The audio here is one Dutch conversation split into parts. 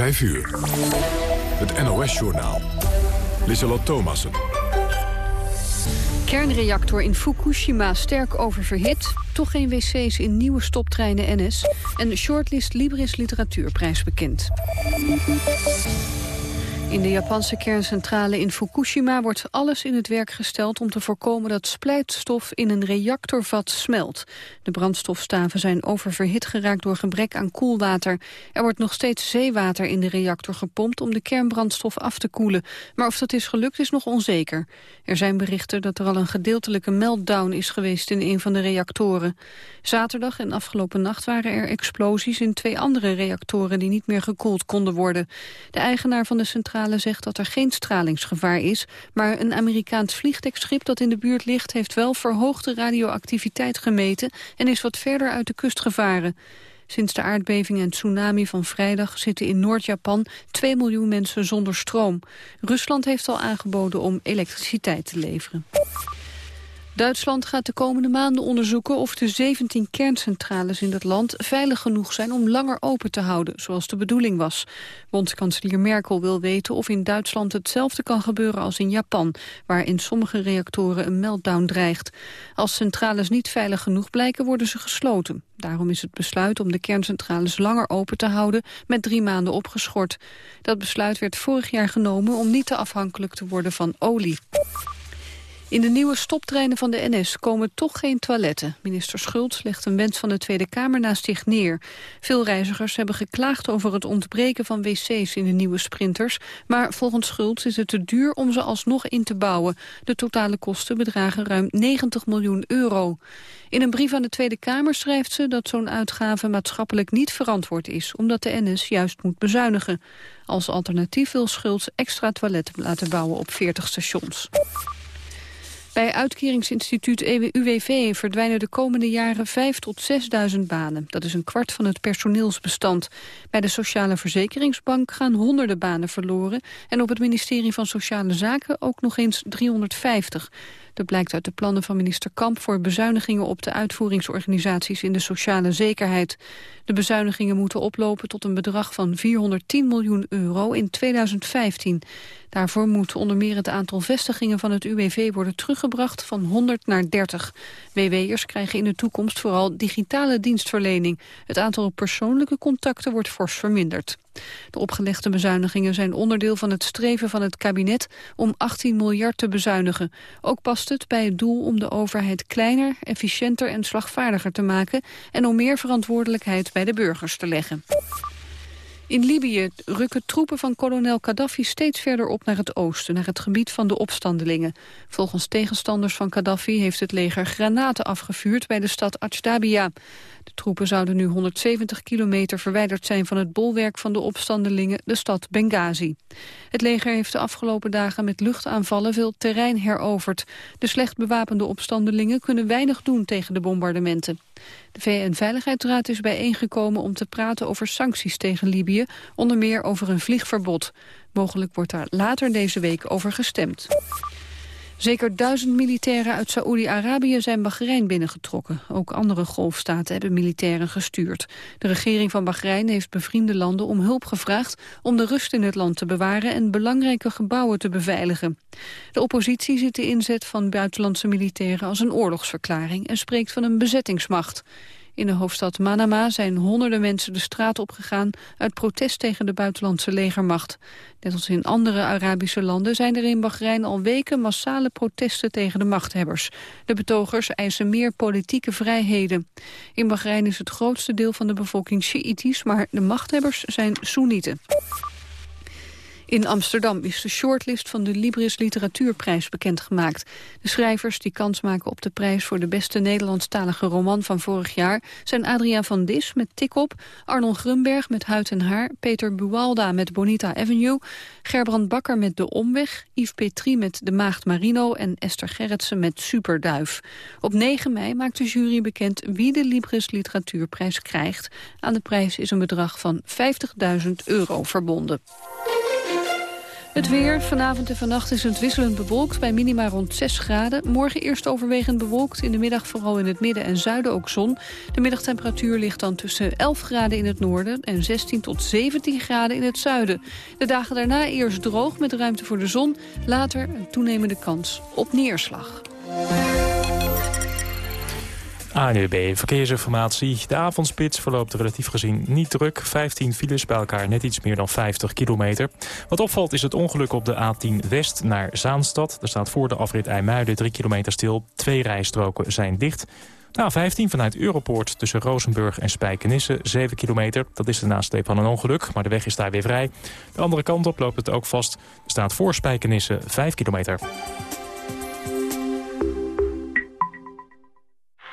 5 uur. Het NOS-journaal. Lissalot Thomassen. Kernreactor in Fukushima sterk oververhit. Toch geen wc's in nieuwe stoptreinen NS. En shortlist Libris Literatuurprijs bekend. In de Japanse kerncentrale in Fukushima wordt alles in het werk gesteld om te voorkomen dat splijtstof in een reactorvat smelt. De brandstofstaven zijn oververhit geraakt door gebrek aan koelwater. Er wordt nog steeds zeewater in de reactor gepompt om de kernbrandstof af te koelen. Maar of dat is gelukt is nog onzeker. Er zijn berichten dat er al een gedeeltelijke meltdown is geweest in een van de reactoren. Zaterdag en afgelopen nacht waren er explosies in twee andere reactoren die niet meer gekoeld konden worden. De eigenaar van de centrale zegt dat er geen stralingsgevaar is, maar een Amerikaans vliegdekschip dat in de buurt ligt heeft wel verhoogde radioactiviteit gemeten en is wat verder uit de kust gevaren. Sinds de aardbeving en tsunami van vrijdag zitten in Noord-Japan 2 miljoen mensen zonder stroom. Rusland heeft al aangeboden om elektriciteit te leveren. Duitsland gaat de komende maanden onderzoeken of de 17 kerncentrales in het land veilig genoeg zijn om langer open te houden, zoals de bedoeling was. Bondskanselier Merkel wil weten of in Duitsland hetzelfde kan gebeuren als in Japan, waar in sommige reactoren een meltdown dreigt. Als centrales niet veilig genoeg blijken, worden ze gesloten. Daarom is het besluit om de kerncentrales langer open te houden met drie maanden opgeschort. Dat besluit werd vorig jaar genomen om niet te afhankelijk te worden van olie. In de nieuwe stoptreinen van de NS komen toch geen toiletten. Minister Schultz legt een wens van de Tweede Kamer naast zich neer. Veel reizigers hebben geklaagd over het ontbreken van wc's in de nieuwe sprinters. Maar volgens Schultz is het te duur om ze alsnog in te bouwen. De totale kosten bedragen ruim 90 miljoen euro. In een brief aan de Tweede Kamer schrijft ze dat zo'n uitgave maatschappelijk niet verantwoord is, omdat de NS juist moet bezuinigen. Als alternatief wil Schultz extra toiletten laten bouwen op 40 stations. Bij uitkeringsinstituut UWV verdwijnen de komende jaren 5 tot 6.000 banen. Dat is een kwart van het personeelsbestand. Bij de Sociale Verzekeringsbank gaan honderden banen verloren... en op het ministerie van Sociale Zaken ook nog eens 350. Dat blijkt uit de plannen van minister Kamp voor bezuinigingen op de uitvoeringsorganisaties in de sociale zekerheid. De bezuinigingen moeten oplopen tot een bedrag van 410 miljoen euro in 2015. Daarvoor moet onder meer het aantal vestigingen van het UWV worden teruggebracht van 100 naar 30. WW'ers krijgen in de toekomst vooral digitale dienstverlening. Het aantal persoonlijke contacten wordt fors verminderd. De opgelegde bezuinigingen zijn onderdeel van het streven van het kabinet om 18 miljard te bezuinigen. Ook past het bij het doel om de overheid kleiner, efficiënter en slagvaardiger te maken en om meer verantwoordelijkheid bij de burgers te leggen. In Libië rukken troepen van kolonel Gaddafi steeds verder op naar het oosten, naar het gebied van de opstandelingen. Volgens tegenstanders van Gaddafi heeft het leger granaten afgevuurd bij de stad Ajdabia. Troepen zouden nu 170 kilometer verwijderd zijn van het bolwerk van de opstandelingen, de stad Benghazi. Het leger heeft de afgelopen dagen met luchtaanvallen veel terrein heroverd. De slecht bewapende opstandelingen kunnen weinig doen tegen de bombardementen. De VN-veiligheidsraad is bijeengekomen om te praten over sancties tegen Libië, onder meer over een vliegverbod. Mogelijk wordt daar later deze week over gestemd. Zeker duizend militairen uit Saoedi-Arabië zijn Bahrein binnengetrokken. Ook andere golfstaten hebben militairen gestuurd. De regering van Bahrein heeft bevriende landen om hulp gevraagd... om de rust in het land te bewaren en belangrijke gebouwen te beveiligen. De oppositie ziet de inzet van buitenlandse militairen als een oorlogsverklaring... en spreekt van een bezettingsmacht. In de hoofdstad Manama zijn honderden mensen de straat opgegaan... uit protest tegen de buitenlandse legermacht. Net als in andere Arabische landen zijn er in Bahrein al weken... massale protesten tegen de machthebbers. De betogers eisen meer politieke vrijheden. In Bahrein is het grootste deel van de bevolking Sjiïtisch... maar de machthebbers zijn Soenieten. In Amsterdam is de shortlist van de Libris Literatuurprijs bekendgemaakt. De schrijvers die kans maken op de prijs voor de beste Nederlandstalige roman van vorig jaar zijn Adriaan van Dis met Tikop, Arnold Grunberg met Huid en Haar, Peter Buwalda met Bonita Avenue, Gerbrand Bakker met De Omweg, Yves Petrie met De Maagd Marino en Esther Gerritsen met Superduif. Op 9 mei maakt de jury bekend wie de Libris Literatuurprijs krijgt. Aan de prijs is een bedrag van 50.000 euro verbonden. Het weer. Vanavond en vannacht is het wisselend bewolkt bij minima rond 6 graden. Morgen eerst overwegend bewolkt. In de middag vooral in het midden en zuiden ook zon. De middagtemperatuur ligt dan tussen 11 graden in het noorden... en 16 tot 17 graden in het zuiden. De dagen daarna eerst droog met ruimte voor de zon. Later een toenemende kans op neerslag. ANUB Verkeersinformatie. De avondspits verloopt relatief gezien niet druk. 15 files bij elkaar net iets meer dan 50 kilometer. Wat opvalt is het ongeluk op de A10 West naar Zaanstad. Er staat voor de afrit IJmuiden 3 kilometer stil. Twee rijstroken zijn dicht. De A15 vanuit Europoort tussen Rozenburg en Spijkenisse 7 kilometer. Dat is de nasleep van een ongeluk, maar de weg is daar weer vrij. De andere kant op loopt het ook vast. Er staat voor Spijkenisse 5 kilometer.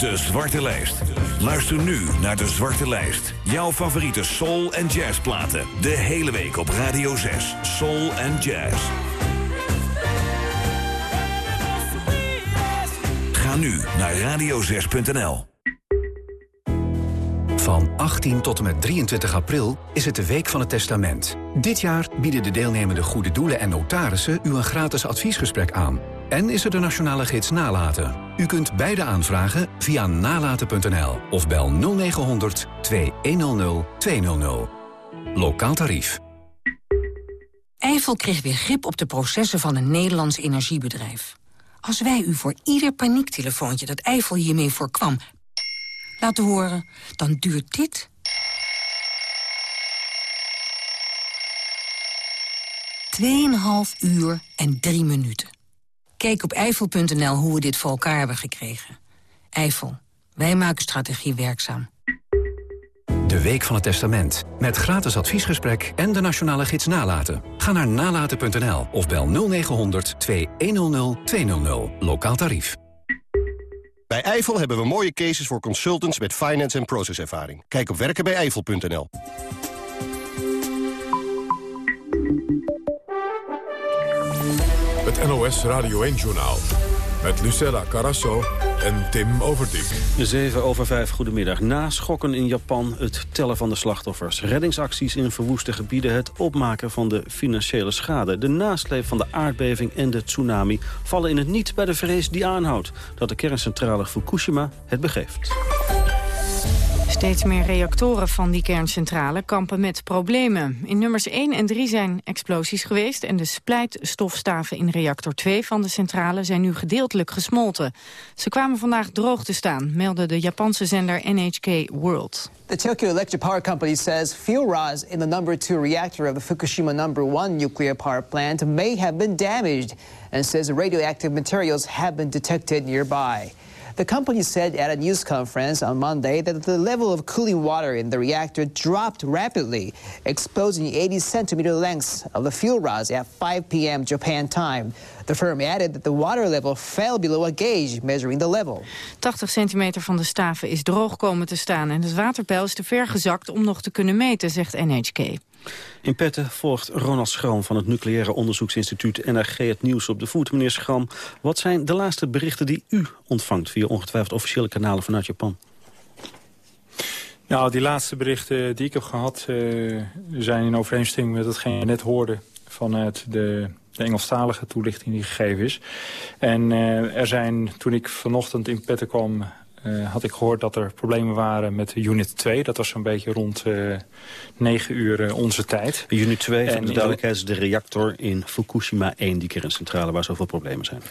De Zwarte Lijst. Luister nu naar De Zwarte Lijst. Jouw favoriete soul- en jazzplaten. De hele week op Radio 6. Soul en jazz. Ga nu naar radio6.nl. Van 18 tot en met 23 april is het de Week van het Testament. Dit jaar bieden de deelnemende goede doelen en notarissen u een gratis adviesgesprek aan. En is er de nationale gids Nalaten. U kunt beide aanvragen via nalaten.nl of bel 0900 2100 200. Lokaal tarief. Eiffel kreeg weer grip op de processen van een Nederlands energiebedrijf. Als wij u voor ieder paniektelefoontje dat Eiffel hiermee voorkwam... laten horen, dan duurt dit... Tweeënhalf uur en drie minuten. Kijk op Eiffel.nl hoe we dit voor elkaar hebben gekregen. Eiffel, wij maken strategie werkzaam. De Week van het Testament. Met gratis adviesgesprek en de nationale gids Nalaten. Ga naar nalaten.nl of bel 0900 2100 200. Lokaal tarief. Bij Eiffel hebben we mooie cases voor consultants met finance en processervaring. Kijk op werkenbijeifel.nl. Het NOS Radio 1-journaal. Met Lucella Carasso en Tim Overdijk. 7 over 5, goedemiddag. Na schokken in Japan, het tellen van de slachtoffers... reddingsacties in verwoeste gebieden, het opmaken van de financiële schade... de nasleep van de aardbeving en de tsunami... vallen in het niet bij de vrees die aanhoudt... dat de kerncentrale Fukushima het begeeft. Steeds meer reactoren van die kerncentrale kampen met problemen. In nummers 1 en 3 zijn explosies geweest... en de splijtstofstaven in reactor 2 van de centrale zijn nu gedeeltelijk gesmolten. Ze kwamen vandaag droog te staan, meldde de Japanse zender NHK World. The Tokyo Electric Power Company says fuel rods in the number 2 reactor of the Fukushima number 1 nuclear power plant may have been damaged and says radioactive materials have been detected nearby. The company said at a news conference on Monday that the level of cooling water in the reactor dropped rapidly, exposing 80 centimeter lengths of the fuel rods at 5 p.m. Japan time. The firm added that the water level fell below a gauge measuring the level. 80 centimeter van de staven is droog komen te staan en het waterpeil is te ver gezakt om nog te kunnen meten, zegt NHK. In Petten volgt Ronald Schram van het Nucleaire Onderzoeksinstituut NRG het nieuws op de voet. Meneer Schram, wat zijn de laatste berichten die u ontvangt via ongetwijfeld officiële kanalen vanuit Japan? Nou, die laatste berichten die ik heb gehad uh, zijn in overeenstemming met hetgeen je net hoorde vanuit de, de Engelstalige toelichting die gegeven is. En uh, er zijn, toen ik vanochtend in Petten kwam, uh, had ik gehoord dat er problemen waren met unit 2. Dat was zo'n beetje rond uh, 9 uur uh, onze tijd. Unit 2, voor de duidelijkheid, is de reactor in Fukushima 1, die kerncentrale waar zoveel problemen zijn.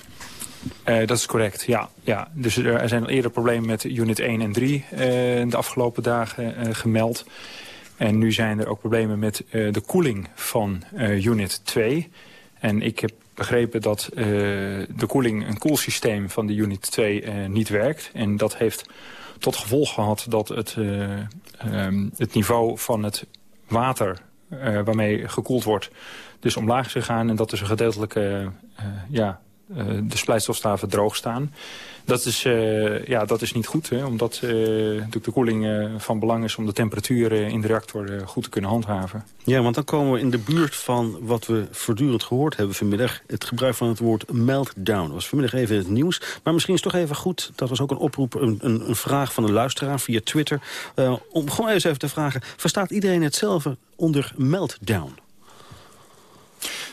Dat is correct, ja. ja. Dus er zijn al eerder problemen met unit 1 en 3 uh, de afgelopen dagen gemeld. En nu zijn er ook problemen met de koeling van unit 2. En ik heb begrepen dat uh, de koeling, een koelsysteem van de unit 2 uh, niet werkt. En dat heeft tot gevolg gehad dat het, uh, um, het niveau van het water waarmee gekoeld wordt... dus omlaag is gegaan. En dat is een gedeeltelijke ja, de splijtstofstaven droog staan. Dat is, uh, ja, dat is niet goed, hè, omdat uh, natuurlijk de koeling van belang is... om de temperatuur in de reactor goed te kunnen handhaven. Ja, want dan komen we in de buurt van wat we voortdurend gehoord hebben vanmiddag. Het gebruik van het woord meltdown. Dat was vanmiddag even het nieuws. Maar misschien is het toch even goed, dat was ook een oproep... een, een, een vraag van een luisteraar via Twitter... om gewoon eens even te vragen... verstaat iedereen hetzelfde onder meltdown?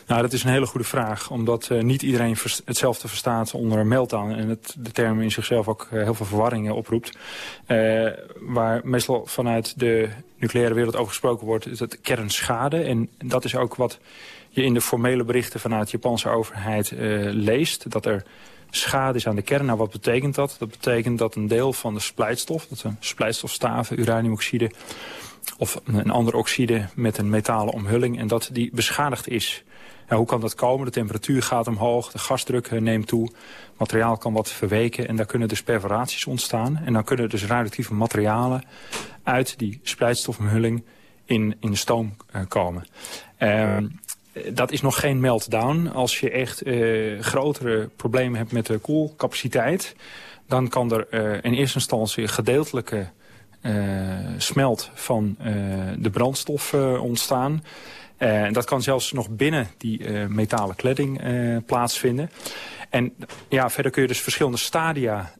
Nou, dat is een hele goede vraag. Omdat uh, niet iedereen hetzelfde verstaat onder meltdown. En het, de term in zichzelf ook uh, heel veel verwarringen oproept. Uh, waar meestal vanuit de nucleaire wereld over gesproken wordt... is het kernschade. En dat is ook wat je in de formele berichten vanuit de Japanse overheid leest. Dat er schade is aan de kern. Nou, wat betekent dat? Dat betekent dat een deel van de splijtstof... dat zijn splijtstofstaven, uraniumoxide of een andere oxide met een metalen omhulling... en dat die beschadigd is. Nou, hoe kan dat komen? De temperatuur gaat omhoog, de gasdruk eh, neemt toe. Materiaal kan wat verweken en daar kunnen dus perforaties ontstaan. En dan kunnen dus radioactieve materialen uit die splijtstofomhulling in, in stoom uh, komen. Uh, dat is nog geen meltdown. Als je echt uh, grotere problemen hebt met de koelcapaciteit... dan kan er in eerste instantie gedeeltelijke smelt van de brandstof ontstaan... En dat kan zelfs nog binnen die uh, metalen kledding uh, plaatsvinden. En ja, verder kun je dus verschillende stadia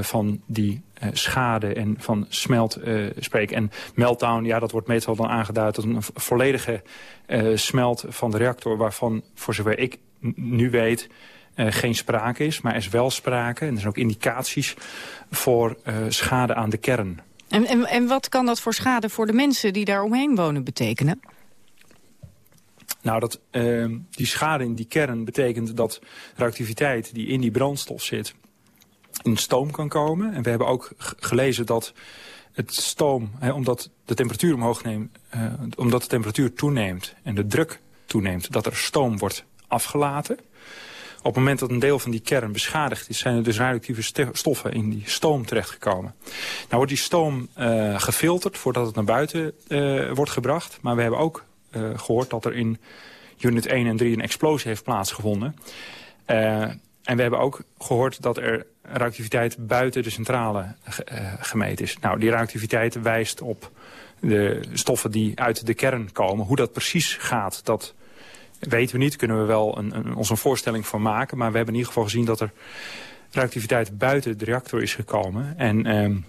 van die schade en van smelt spreken. En meltdown, ja, dat wordt meestal dan aangeduid als een volledige smelt van de reactor... waarvan, voor zover ik nu weet, geen sprake is. Maar er is wel sprake, en er zijn ook indicaties voor schade aan de kern. En, en, en wat kan dat voor schade voor de mensen die daar omheen wonen betekenen? Nou, dat, uh, die schade in die kern betekent dat reactiviteit die in die brandstof zit... in stoom kan komen. En we hebben ook gelezen dat het stoom, hè, omdat de temperatuur omhoog neemt... Uh, omdat de temperatuur toeneemt en de druk toeneemt... dat er stoom wordt afgelaten. Op het moment dat een deel van die kern beschadigd is... zijn er dus radioactieve stoffen in die stoom terechtgekomen. Nou wordt die stoom uh, gefilterd voordat het naar buiten uh, wordt gebracht. Maar we hebben ook uh, gehoord dat er in unit 1 en 3 een explosie heeft plaatsgevonden. Uh, en we hebben ook gehoord dat er radioactiviteit buiten de centrale uh, gemeten is. Nou, die radioactiviteit wijst op de stoffen die uit de kern komen. Hoe dat precies gaat, dat weten we niet. Kunnen we wel een, een, ons een voorstelling van maken. Maar we hebben in ieder geval gezien dat er radioactiviteit buiten de reactor is gekomen. En...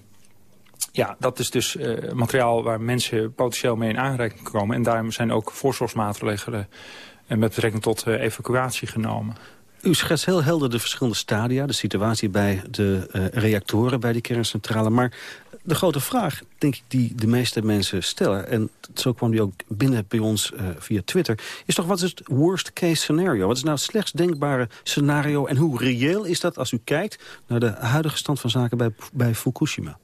Ja, dat is dus uh, materiaal waar mensen potentieel mee in aanraking komen. En daarom zijn ook voorzorgsmaatregelen uh, met betrekking tot uh, evacuatie genomen. U schetst heel helder de verschillende stadia, de situatie bij de reactoren, bij die kerncentrale. Maar de grote vraag, denk ik, die de meeste mensen stellen... en zo kwam die ook binnen bij ons via Twitter... is toch wat is het worst case scenario? Wat is nou het slechtst denkbare scenario? En hoe reëel is dat als u kijkt naar de huidige stand van zaken bij, bij Fukushima?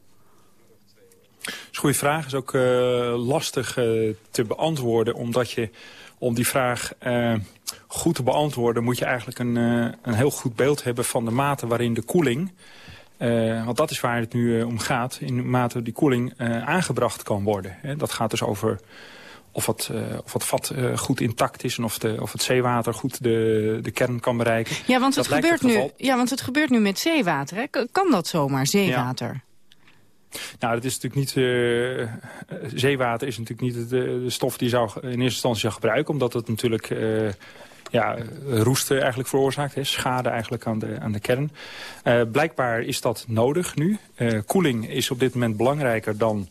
Dat is een goede vraag. is ook uh, lastig uh, te beantwoorden, omdat je om die vraag uh, goed te beantwoorden... moet je eigenlijk een, een heel goed beeld hebben van de mate waarin de koeling... want dat is waar het nu om gaat, in de mate die koeling aangebracht kan worden. Hè. Dat gaat dus over of het, of het vat goed intact is en of, de, of het zeewater goed de, de kern kan bereiken. Ja, want het, gebeurt, nu, ja, want het gebeurt nu met zeewater. Hè? Kan dat zomaar, zeewater? Ja. Nou, dat is natuurlijk niet... Uh, zeewater is natuurlijk niet de, de, stof die je zou in eerste instantie zou gebruiken. Omdat het natuurlijk uh, ja, roesten eigenlijk veroorzaakt. Hè, schade eigenlijk aan de, aan de kern. Uh, blijkbaar is dat nodig nu. koeling is op dit moment belangrijker dan...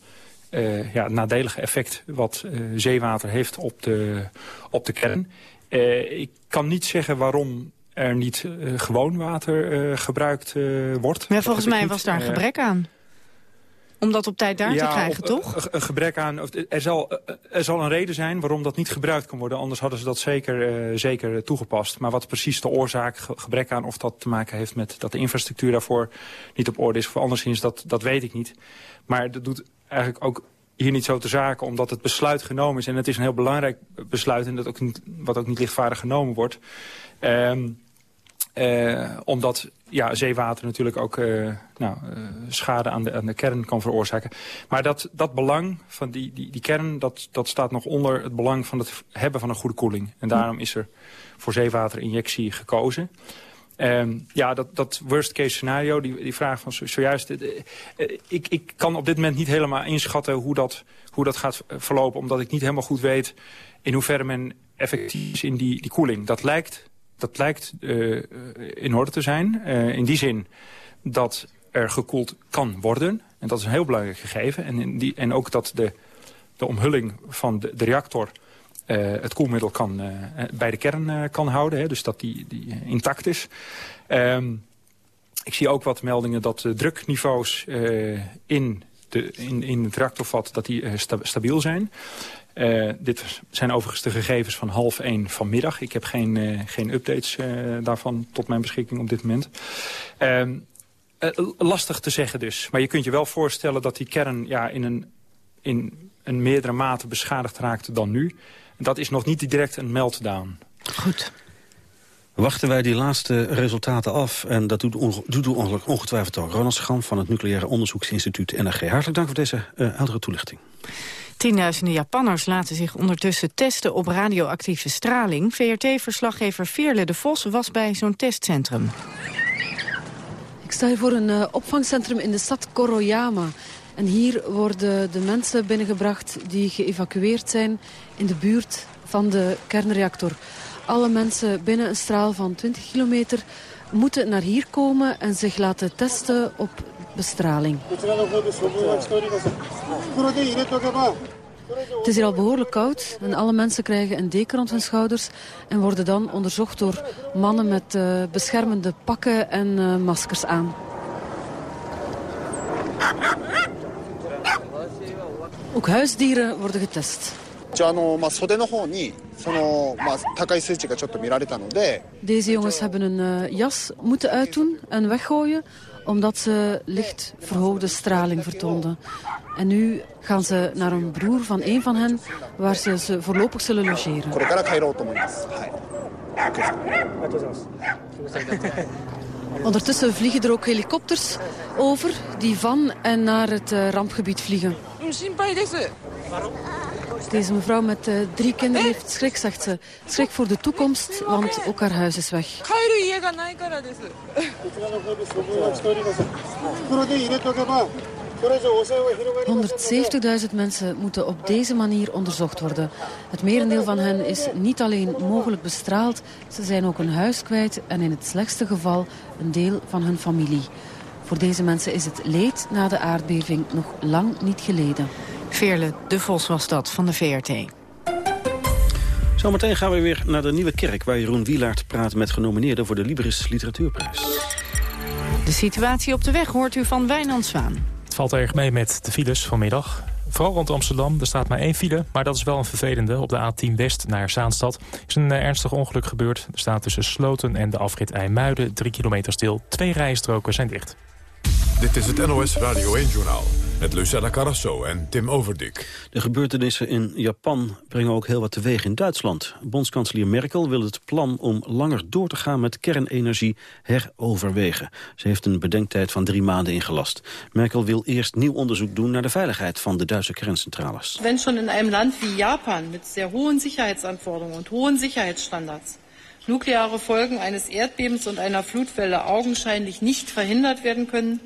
ja, het nadelige effect wat zeewater heeft op de, op de kern. ik kan niet zeggen waarom er niet gewoon water gebruikt wordt. Maar volgens mij was daar een gebrek aan om dat op tijd daar te krijgen, toch? Een gebrek aan... Er zal, er zal een reden zijn waarom dat niet gebruikt kan worden. Anders hadden ze dat zeker, uh, zeker toegepast. Maar wat precies de oorzaak, gebrek aan... of dat te maken heeft met dat de infrastructuur daarvoor niet op orde is... of anderszins, dat, dat weet ik niet. Maar dat doet eigenlijk ook hier niet zo te zaken... omdat het besluit genomen is. En het is een heel belangrijk besluit... en dat ook niet, wat ook niet lichtvaardig genomen wordt... Um, uh, omdat ja, zeewater natuurlijk ook uh, nou, uh, schade aan de, aan de kern kan veroorzaken. Maar dat, dat belang van die, die, die kern, dat, dat staat nog onder het belang van het hebben van een goede koeling. En daarom is er voor zeewaterinjectie gekozen. Ehm, ja, dat, dat worst case scenario, die, die vraag van zojuist... Uh, ik, ik kan op dit moment niet helemaal inschatten hoe dat, hoe dat gaat verlopen... omdat ik niet helemaal goed weet in hoeverre men effectief is in die, die koeling. Dat lijkt, dat lijkt uh, in orde te zijn. in die zin dat er gekoeld kan worden. En dat is een heel belangrijk gegeven. En, in die, en ook dat de, de omhulling van de, de reactor... Uh, het koelmiddel kan, bij de kern kan houden. Hè, dus dat die, die intact is. Um, ik zie ook wat meldingen dat de drukniveaus in, de, in, in het reactorvat dat die, sta, stabiel zijn. Dit zijn overigens de gegevens van half één vanmiddag. Ik heb geen, geen updates daarvan tot mijn beschikking op dit moment. Uh, lastig te zeggen dus. Maar je kunt je wel voorstellen dat die kern ja, in, een, in een meerdere mate beschadigd raakt dan nu. Dat is nog niet direct een meltdown. Goed. Wachten wij die laatste resultaten af. En dat doet, doet ongetwijfeld ook Ronald Scham van het Nucleaire Onderzoeksinstituut NRG. Hartelijk dank voor deze uh, heldere toelichting. Tienduizenden Japanners laten zich ondertussen testen op radioactieve straling. VRT-verslaggever Veerle de Vos was bij zo'n testcentrum. Ik sta hier voor een uh, opvangcentrum in de stad Koroyama. En hier worden de mensen binnengebracht die geëvacueerd zijn in de buurt van de kernreactor. Alle mensen binnen een straal van 20 kilometer moeten naar hier komen en zich laten testen op bestraling. Het is hier al behoorlijk koud en alle mensen krijgen een deken rond hun schouders en worden dan onderzocht door mannen met uh, beschermende pakken en uh, maskers aan. Ook huisdieren worden getest. Deze jongens hebben een uh, jas moeten uitdoen en weggooien omdat ze licht verhoogde straling vertoonden. En nu gaan ze naar een broer van een van hen, waar ze ze voorlopig zullen logeren. Ondertussen vliegen er ook helikopters over die van en naar het uh, rampgebied vliegen. Deze mevrouw met uh, drie kinderen heeft schrik, zegt ze. Schrik voor de toekomst, want ook haar huis is weg. 170.000 mensen moeten op deze manier onderzocht worden. Het merendeel van hen is niet alleen mogelijk bestraald, ze zijn ook een huis kwijt en in het slechtste geval een deel van hun familie. Voor deze mensen is het leed na de aardbeving nog lang niet geleden. Veerle de Vos was dat van de VRT. Zometeen gaan we weer naar de Nieuwe Kerk... waar Jeroen Wielaert praat met genomineerden voor de Libris Literatuurprijs. De situatie op de weg hoort u van Wijnand Zwaan. Het valt erg mee met de files vanmiddag. Vooral rond Amsterdam, er staat maar één file, maar dat is wel een vervelende. Op de A10 West naar Zaanstad is een eh, ernstig ongeluk gebeurd. Er staat tussen Sloten en de afrit IJmuiden drie kilometer stil. Twee rijstroken zijn dicht. Dit is het NOS Radio 1-journaal met Lucella Carrasso en Tim Overdik. De gebeurtenissen in Japan brengen ook heel wat teweeg in Duitsland. Bondskanselier Merkel wil het plan om langer door te gaan met kernenergie heroverwegen. Ze heeft een bedenktijd van drie maanden ingelast. Merkel wil eerst nieuw onderzoek doen naar de veiligheid van de Duitse kerncentrales. Wenn schon in einem Land wie Japan met zeer hohe Sicherheitsanforderungen und hohen Sicherheitsstandards nukleare Folgen eines Erdbebens und einer Flutwelle augenscheinlich nicht verhindert werden können,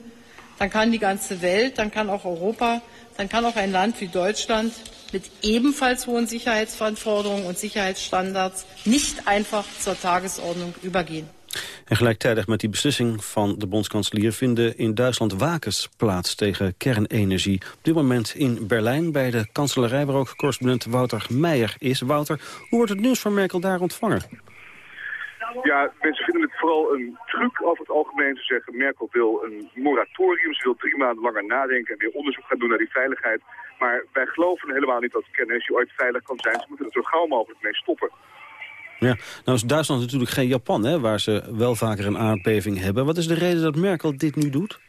dann kann die ganze Welt, dann kann auch Europa, dann kann auch ein Land wie Deutschland mit ebenfalls hohen Sicherheitsanforderungen und Sicherheitsstandards nicht einfach zur Tagesordnung übergehen. En gelijktijdig met die beslissing van de bondskanselier vinden in Duitsland wakens plaats tegen kernenergie. Op dit moment in Berlijn bij de kanselarij waar ook correspondent Wouter Meijer is. Wouter, hoe wordt het nieuws van Merkel daar ontvangen? Ja, mensen vinden het vooral een truc over het algemeen. Ze zeggen Merkel wil een moratorium. Ze wil drie maanden langer nadenken en weer onderzoek gaan doen naar die veiligheid. Maar wij geloven helemaal niet dat kernenergie ooit veilig kan zijn. Ze moeten er zo gauw mogelijk mee stoppen. Ja, nou is Duitsland natuurlijk geen Japan, hè, waar ze wel vaker een aardbeving hebben. Wat is de reden dat Merkel dit nu doet?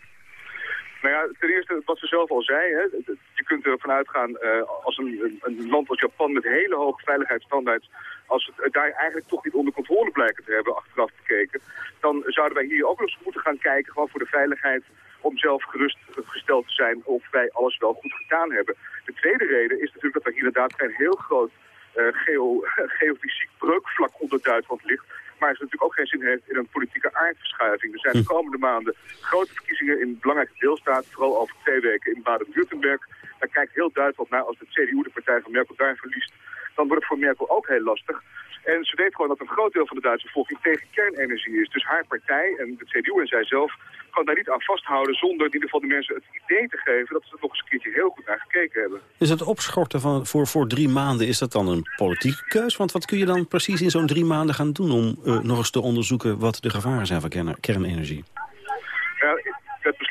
Nou ja, ten eerste wat ze zelf al zei, hè, je kunt ervan uitgaan uh, als een, een, land als Japan met hele hoge veiligheidsstandaards als we het daar eigenlijk toch niet onder controle blijken te hebben, achteraf gekeken, dan zouden wij hier ook nog eens moeten gaan kijken, gewoon voor de veiligheid, om zelf gerustgesteld te zijn of wij alles wel goed gedaan hebben. De tweede reden is natuurlijk dat er hier inderdaad een heel groot uh, geo, geofysiek breukvlak onder Duitsland ligt, maar ze natuurlijk ook geen zin heeft in een politieke aardverschuiving. Er zijn de komende maanden grote verkiezingen in belangrijke deelstaten, vooral over twee weken in Baden-Württemberg. Daar kijkt heel Duitsland naar als de CDU, de partij van Merkel, daar verliest. Dan wordt het voor Merkel ook heel lastig. En ze weet gewoon dat een groot deel van de Duitse bevolking tegen kernenergie is. Dus haar partij en de CDU en zij zelf kan daar niet aan vasthouden... zonder in ieder geval de mensen het idee te geven dat ze er nog eens een keertje heel goed naar gekeken hebben. Is het opschorten van, voor, voor drie maanden, is dat dan een politieke keus? Want wat kun je dan precies in zo'n drie maanden gaan doen... om uh, nog eens te onderzoeken wat de gevaren zijn van kernenergie?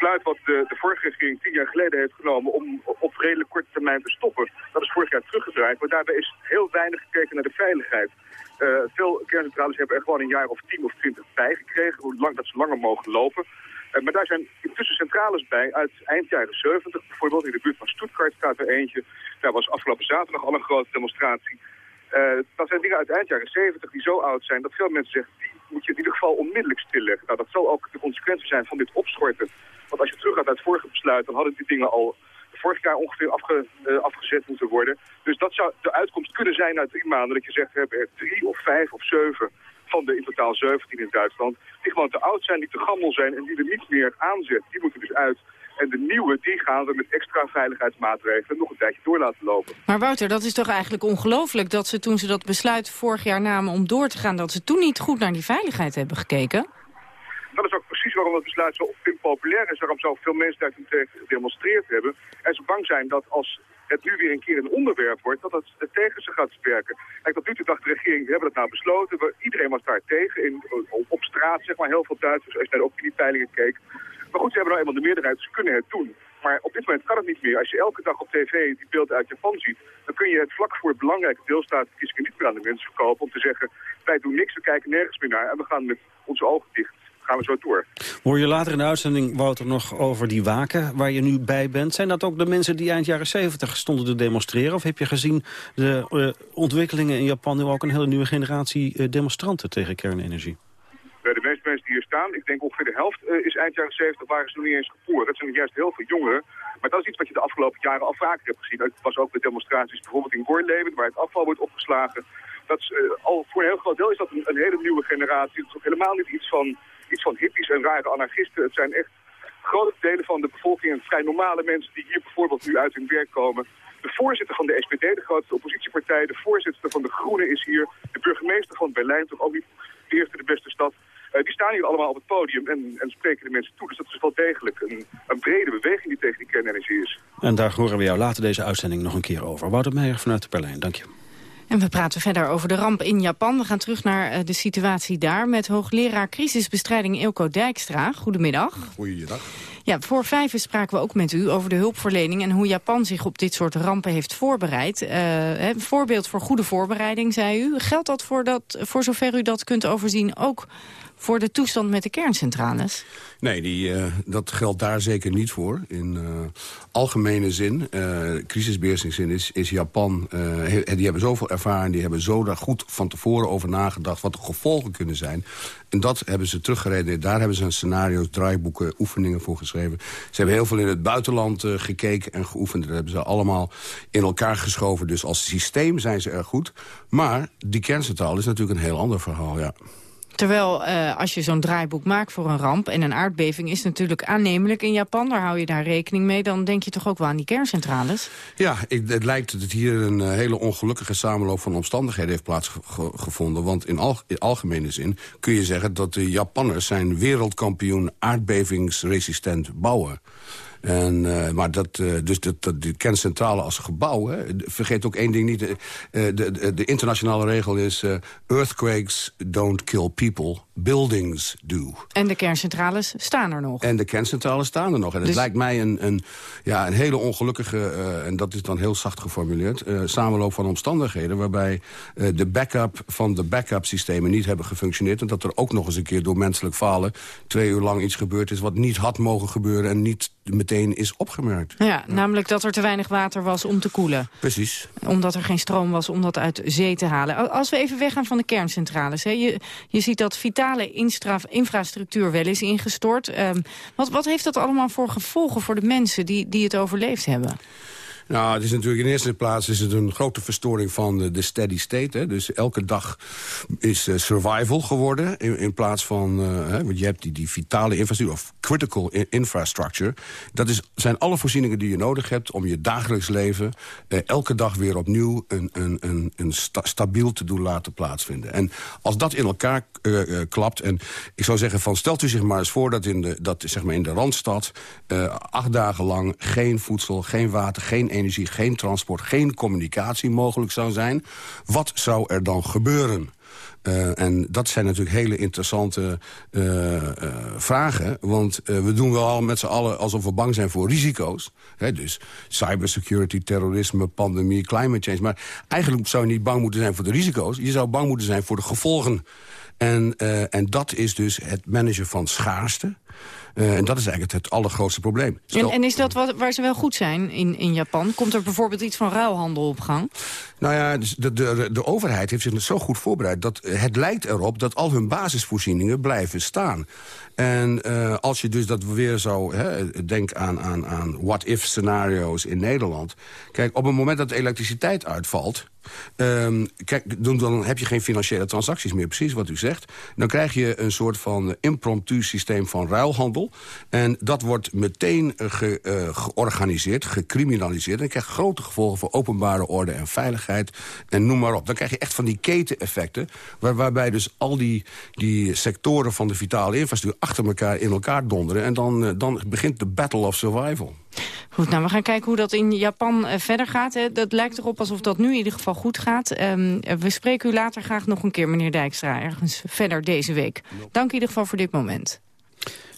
Besluit wat de, de vorige regering tien jaar geleden heeft genomen om op redelijk korte termijn te stoppen, dat is vorig jaar teruggedraaid. Maar daarbij is heel weinig gekeken naar de veiligheid. Uh, veel kerncentrales hebben er gewoon een jaar of tien of twintig bij gekregen, hoe lang dat ze langer mogen lopen. Uh, maar daar zijn intussen centrales bij uit eind jaren 70. Bijvoorbeeld in de buurt van Stuttgart staat er eentje. Daar was afgelopen zaterdag al een grote demonstratie. Uh, dat zijn dingen uit eind jaren 70 die zo oud zijn dat veel mensen zeggen... die moet je in ieder geval onmiddellijk stilleggen. Nou, dat zal ook de consequentie zijn van dit opschorten. Want als je terug gaat naar het vorige besluit... dan hadden die dingen al vorig jaar ongeveer afge, uh, afgezet moeten worden. Dus dat zou de uitkomst kunnen zijn na drie maanden. Dat je zegt, we hebben er drie of vijf of zeven van de in totaal 17 in Duitsland... die gewoon te oud zijn, die te gammel zijn en die er niet meer aanzet. Die moeten dus uit. En de nieuwe, die gaan we met extra veiligheidsmaatregelen nog een tijdje door laten lopen. Maar Wouter, dat is toch eigenlijk ongelooflijk dat ze toen ze dat besluit vorig jaar namen om door te gaan... dat ze toen niet goed naar die veiligheid hebben gekeken? Dat is ook precies waarom het besluit zo impopulair is. Waarom zoveel mensen daar tegen gedemonstreerd hebben. En ze bang zijn dat als het nu weer een keer een onderwerp wordt, dat het tegen ze gaat werken. Kijk, tot nu toe dacht de regering, we hebben het nou besloten. We, iedereen was daar tegen, in, op straat, zeg maar, heel veel Duitsers, als je naar de opiniepeilingen keek. Maar goed, ze hebben nou eenmaal de meerderheid, ze kunnen het doen. Maar op dit moment kan het niet meer. Als je elke dag op tv die beelden uit Japan ziet... dan kun je het vlak voor belangrijke deelstatenverkiezingen niet meer aan de mensen verkopen... om te zeggen, wij doen niks, we kijken nergens meer naar... en we gaan met onze ogen dicht gaan we zo door. Hoor je later in de uitzending, Wouter, nog over die waken waar je nu bij bent? Zijn dat ook de mensen die eind jaren 70 stonden te demonstreren? Of heb je gezien de uh, ontwikkelingen in Japan nu ook een hele nieuwe generatie uh, demonstranten tegen kernenergie? Bij de meeste mensen die hier staan, ik denk ongeveer de helft uh, is eind jaren 70, waren ze nog niet eens geboren. Het zijn juist heel veel jongeren. Maar dat is iets wat je de afgelopen jaren al vaker hebt gezien. Het was ook bij demonstraties bijvoorbeeld in Gorleben, waar het afval wordt opgeslagen. Dat is, al voor een heel groot deel is dat een, een hele nieuwe generatie. Het is ook helemaal niet iets van iets van hippies en rare anarchisten. Het zijn echt grote delen van de bevolking en vrij normale mensen die hier bijvoorbeeld nu uit hun werk komen. De voorzitter van de SPD, de grootste oppositiepartij, de voorzitter van de Groenen is hier. De burgemeester van Berlijn, toch ook niet de eerste de beste stad. Uh, die staan hier allemaal op het podium en, en, spreken de mensen toe. Dus dat is wel degelijk een, een, brede beweging die tegen die kernenergie is. En daar horen we jou later deze uitzending nog een keer over. Wouter Meijer vanuit Berlijn, dank je. En we praten verder over de ramp in Japan. We gaan terug naar uh, de situatie daar met hoogleraar crisisbestrijding Ilko Dijkstra. Goedemiddag. Goedemiddag. Ja, voor vijf spraken we ook met u over de hulpverlening... en hoe Japan zich op dit soort rampen heeft voorbereid. Uh, een voorbeeld voor goede voorbereiding, zei u. Geldt dat voor, dat voor zover u dat kunt overzien ook voor de toestand met de kerncentrales? Nee, die, uh, dat geldt daar zeker niet voor. In uh, algemene zin, uh, crisisbeheersingszin, is, is Japan... die hebben zoveel ervaring, die hebben zo daar goed van tevoren over nagedacht... wat de gevolgen kunnen zijn. En dat hebben ze teruggereden. Daar hebben ze een scenario's, draaiboeken, oefeningen voor geschreven. Ze hebben heel veel in het buitenland gekeken en geoefend. Dat hebben ze allemaal in elkaar geschoven. Dus als systeem zijn ze erg goed. Maar die kerncentrale is natuurlijk een heel ander verhaal, ja. Terwijl uh, als je zo'n draaiboek maakt voor een ramp... en een aardbeving is natuurlijk aannemelijk in Japan... daar hou je daar rekening mee, dan denk je toch ook wel aan die kerncentrales? Ja, ik, het lijkt dat hier een uh, hele ongelukkige samenloop van omstandigheden heeft plaatsgevonden. Want in, algemene zin kun je zeggen dat de Japanners zijn wereldkampioen aardbevingsresistent bouwen. En, uh, maar dat, uh, dus dat, dat, de kerncentrale als gebouw... Hè, vergeet ook één ding niet. Uh, de, de, de, internationale regel is... earthquakes don't kill people, buildings do. En de kerncentrales staan er nog. En de kerncentrales staan er nog. En dus... het lijkt mij een, een, ja, een hele ongelukkige... en dat is dan heel zacht geformuleerd... samenloop van omstandigheden... waarbij de backup van de backup systemen niet hebben gefunctioneerd... en dat er ook nog eens een keer door menselijk falen... twee uur lang iets gebeurd is wat niet had mogen gebeuren... en niet meteen is opgemerkt. Ja, namelijk dat er te weinig water was om te koelen. Precies. Omdat er geen stroom was om dat uit zee te halen. Als we even weggaan van de kerncentrales. Hè, je, je ziet dat vitale infrastructuur wel is ingestort. Um, wat, wat heeft dat allemaal voor gevolgen voor de mensen die, die het overleefd hebben? Nou, het is natuurlijk in eerste plaats is het een grote verstoring van de, steady state. Hè? Dus elke dag is uh, survival geworden in, plaats van... Uh, hè, want je hebt die, die vitale infrastructuur of critical infrastructure. Dat is, zijn alle voorzieningen die je nodig hebt om je dagelijks leven... Uh, elke dag weer opnieuw een, een, een, een sta, stabiel te doen laten plaatsvinden. En als dat in elkaar klapt... en ik zou zeggen van stelt u zich maar eens voor dat in de, dat, zeg maar in de Randstad... acht dagen lang geen voedsel, geen water, geen energie, geen transport, geen communicatie mogelijk zou zijn. Wat zou er dan gebeuren? Uh, en dat zijn natuurlijk hele interessante uh, uh, vragen. Want we doen wel al met z'n allen alsof we bang zijn voor risico's. Hè, dus cybersecurity, terrorisme, pandemie, climate change. Maar eigenlijk zou je niet bang moeten zijn voor de risico's. Je zou bang moeten zijn voor de gevolgen. En, en dat is dus het managen van schaarste. Uh, en dat is eigenlijk het, het allergrootste probleem. En, en, is dat wat, waar ze wel goed zijn in, in Japan? Komt er bijvoorbeeld iets van ruilhandel op gang? Nou ja, dus de, de, de overheid heeft zich zo goed voorbereid... dat het lijkt erop dat al hun basisvoorzieningen blijven staan. En uh, als je dus dat weer zo... Hè, denk aan, aan, aan what-if scenario's in Nederland. Kijk, op het moment dat de elektriciteit uitvalt... Um, kijk, dan, heb je geen financiële transacties meer, precies wat u zegt. Dan krijg je een soort van impromptu systeem van ruilhandel. En dat wordt meteen ge, uh, georganiseerd, gecriminaliseerd. En dan krijg je grote gevolgen voor openbare orde en veiligheid. En noem maar op. Dan krijg je echt van die keteneffecten... Waar, waarbij dus al die, die sectoren van de vitale infrastructuur... achter elkaar in elkaar donderen. En dan, dan begint de battle of survival. Goed, nou, we gaan kijken hoe dat in Japan uh, verder gaat. Hè. Dat lijkt erop alsof dat nu in ieder geval goed gaat. Um, we spreken u later graag nog een keer, meneer Dijkstra, ergens verder deze week. Dank in ieder geval voor dit moment.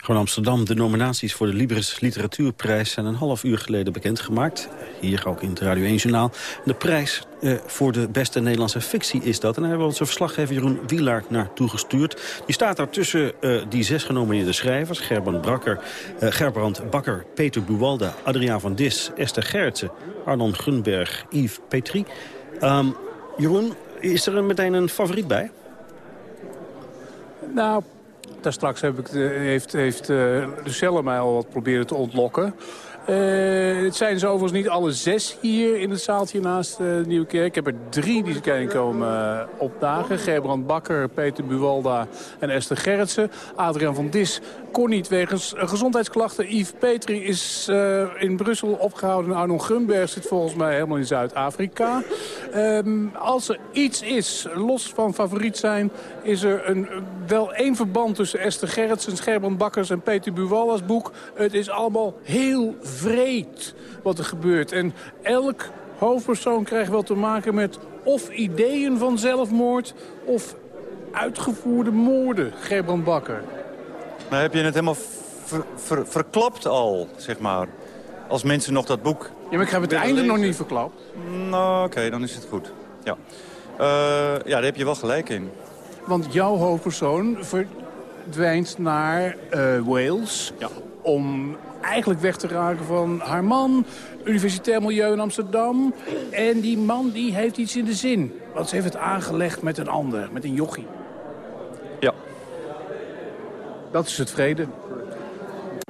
Gewoon Amsterdam. De nominaties voor de Libris Literatuurprijs zijn een half uur geleden bekendgemaakt. Hier ook in het Radio 1 Journaal. De prijs eh, voor de beste Nederlandse fictie is dat. En daar hebben we onze verslaggever Jeroen Wielaert naartoe gestuurd. Die staat daar tussen uh, die zes genomineerde schrijvers. Gerbrand, Brakker, uh, Gerbrand Bakker, Peter Buwalda, Adriaan van Dis, Esther Gertsen, Arnon Gunberg, Yves Petrie. Um, Jeroen, is er meteen een favoriet bij? Nou, daar straks heb ik, heeft, heeft Lucelle mij al wat proberen te ontlokken. Uh, het zijn ze overigens niet alle zes hier in het zaaltje naast uh, de Nieuwe Kerk. Ik heb er drie die ze komen uh, opdagen. Gerbrand Bakker, Peter Buwalda en Esther Gerritsen. Adriaan van Dis kon niet wegens gezondheidsklachten. Yves Petri is in Brussel opgehouden. En Arnon Grunberg zit volgens mij helemaal in Zuid-Afrika. Um, als er iets is, los van favoriet zijn... is er een, wel één verband tussen Esther Gerritsen, Gerbrand Bakkers en Peter Buwalda's boek. Het is allemaal heel vreed wat er gebeurt. En elk hoofdpersoon krijgt wel te maken met of ideeën van zelfmoord... of uitgevoerde moorden, Gerbrand Bakker. Maar heb je het helemaal ver, ver, verklapt al, zeg maar? Als mensen nog dat boek... Ja, maar ik heb het einde nog niet verklapt. Nou, oké, okay, dan is het goed. Ja. Uh, ja, daar heb je wel gelijk in. Want jouw hoofdpersoon verdwijnt naar uh, Wales... Ja. om eigenlijk weg te raken van haar man. Universitair milieu in Amsterdam. En die man die heeft iets in de zin. Want ze heeft het aangelegd met een ander, met een jochie. Dat is het vrede.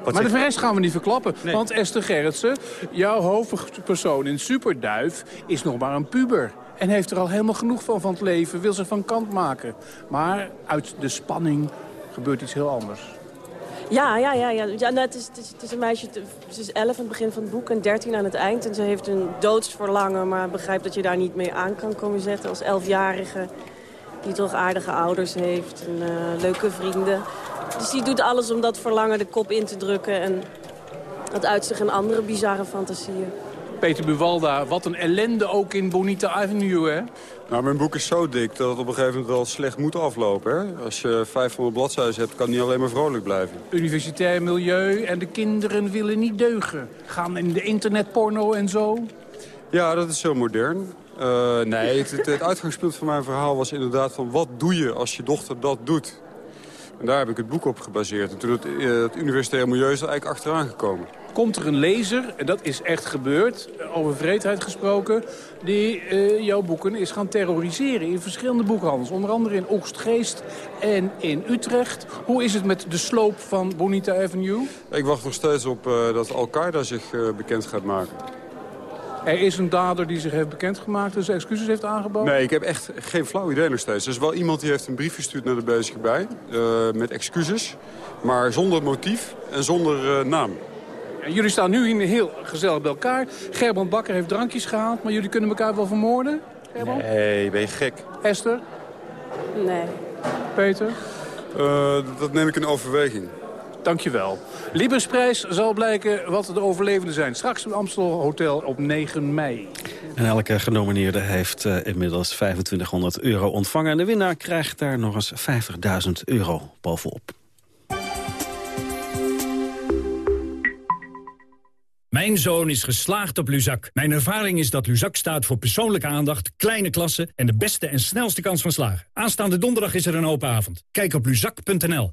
Wat maar de rest gaan we niet verklappen. Nee. Want Esther Gerritsen, jouw hoofdpersoon in Superduif, is nog maar een puber. En heeft er al helemaal genoeg van van het leven, wil ze van kant maken. Maar uit de spanning gebeurt iets heel anders. Ja, ja, ja. ja. ja nou, het, is, het, is, het is een meisje, ze is 11 aan het begin van het boek en 13 aan het eind. En ze heeft een doodsverlangen, maar begrijpt dat je daar niet mee aan kan komen zetten als 11-jarige. Die toch aardige ouders heeft en uh, leuke vrienden. Dus die doet alles om dat verlangen de kop in te drukken. En dat uit zich in andere bizarre fantasieën. Peter Buwalda, wat een ellende ook in Bonita Avenue, hè? Nou, mijn boek is zo dik dat het op een gegeven moment wel slecht moet aflopen. Hè? Als je 500 bladzijden hebt, kan het niet alleen maar vrolijk blijven. Universitair milieu en de kinderen willen niet deugen. Gaan in de internetporno en zo? Ja, dat is heel modern. Uh, nee, het, het, het uitgangspunt van mijn verhaal was inderdaad van... wat doe je als je dochter dat doet? En daar heb ik het boek op gebaseerd. En toen het, het universitair milieu is er eigenlijk achteraan gekomen komt er een lezer, en dat is echt gebeurd, over vreedheid gesproken... die uh, jouw boeken is gaan terroriseren in verschillende boekhandels. Onder andere in Oostgeest en in Utrecht. Hoe is het met de sloop van Bonita Avenue? Ik wacht nog steeds op uh, dat Al-Qaeda zich bekend gaat maken. Er is een dader die zich heeft bekendgemaakt en zijn excuses heeft aangeboden? Nee, ik heb echt geen flauw idee nog steeds. Er is wel iemand die heeft een brief gestuurd naar de bezige bij. Uh, met excuses. Maar zonder motief en zonder uh, naam. En jullie staan nu hier heel gezellig bij elkaar. Gerbrand Bakker heeft drankjes gehaald, maar jullie kunnen elkaar wel vermoorden? Gerbrand? Nee, ben je gek. Esther? Nee. Peter? Uh, dat neem ik in overweging. Dankjewel. Liebesprijs zal blijken wat de overlevenden zijn. Straks in Amstel Hotel op 9 mei. En elke genomineerde heeft uh, inmiddels 2500 euro ontvangen. En de winnaar krijgt daar nog eens 50.000 euro bovenop. Mijn zoon is geslaagd op Luzak. Mijn ervaring is dat Luzak staat voor persoonlijke aandacht, kleine klassen... en de beste en snelste kans van slagen. Aanstaande donderdag is er een open avond. Kijk op luzak.nl.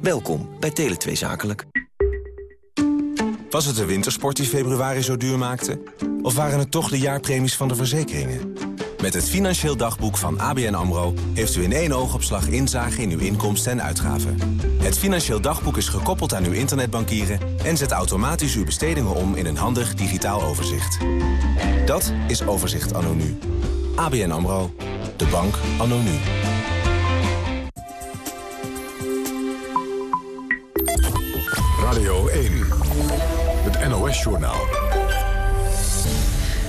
Welkom bij Tele2 Zakelijk. Was het de wintersport die februari zo duur maakte? Of waren het toch de jaarpremies van de verzekeringen? Met het Financieel Dagboek van ABN AMRO... heeft u in één oogopslag inzage in uw inkomsten en uitgaven. Het Financieel Dagboek is gekoppeld aan uw internetbankieren... en zet automatisch uw bestedingen om in een handig digitaal overzicht. Dat is Overzicht Anno Nu. ABN AMRO. De bank Anno Nu.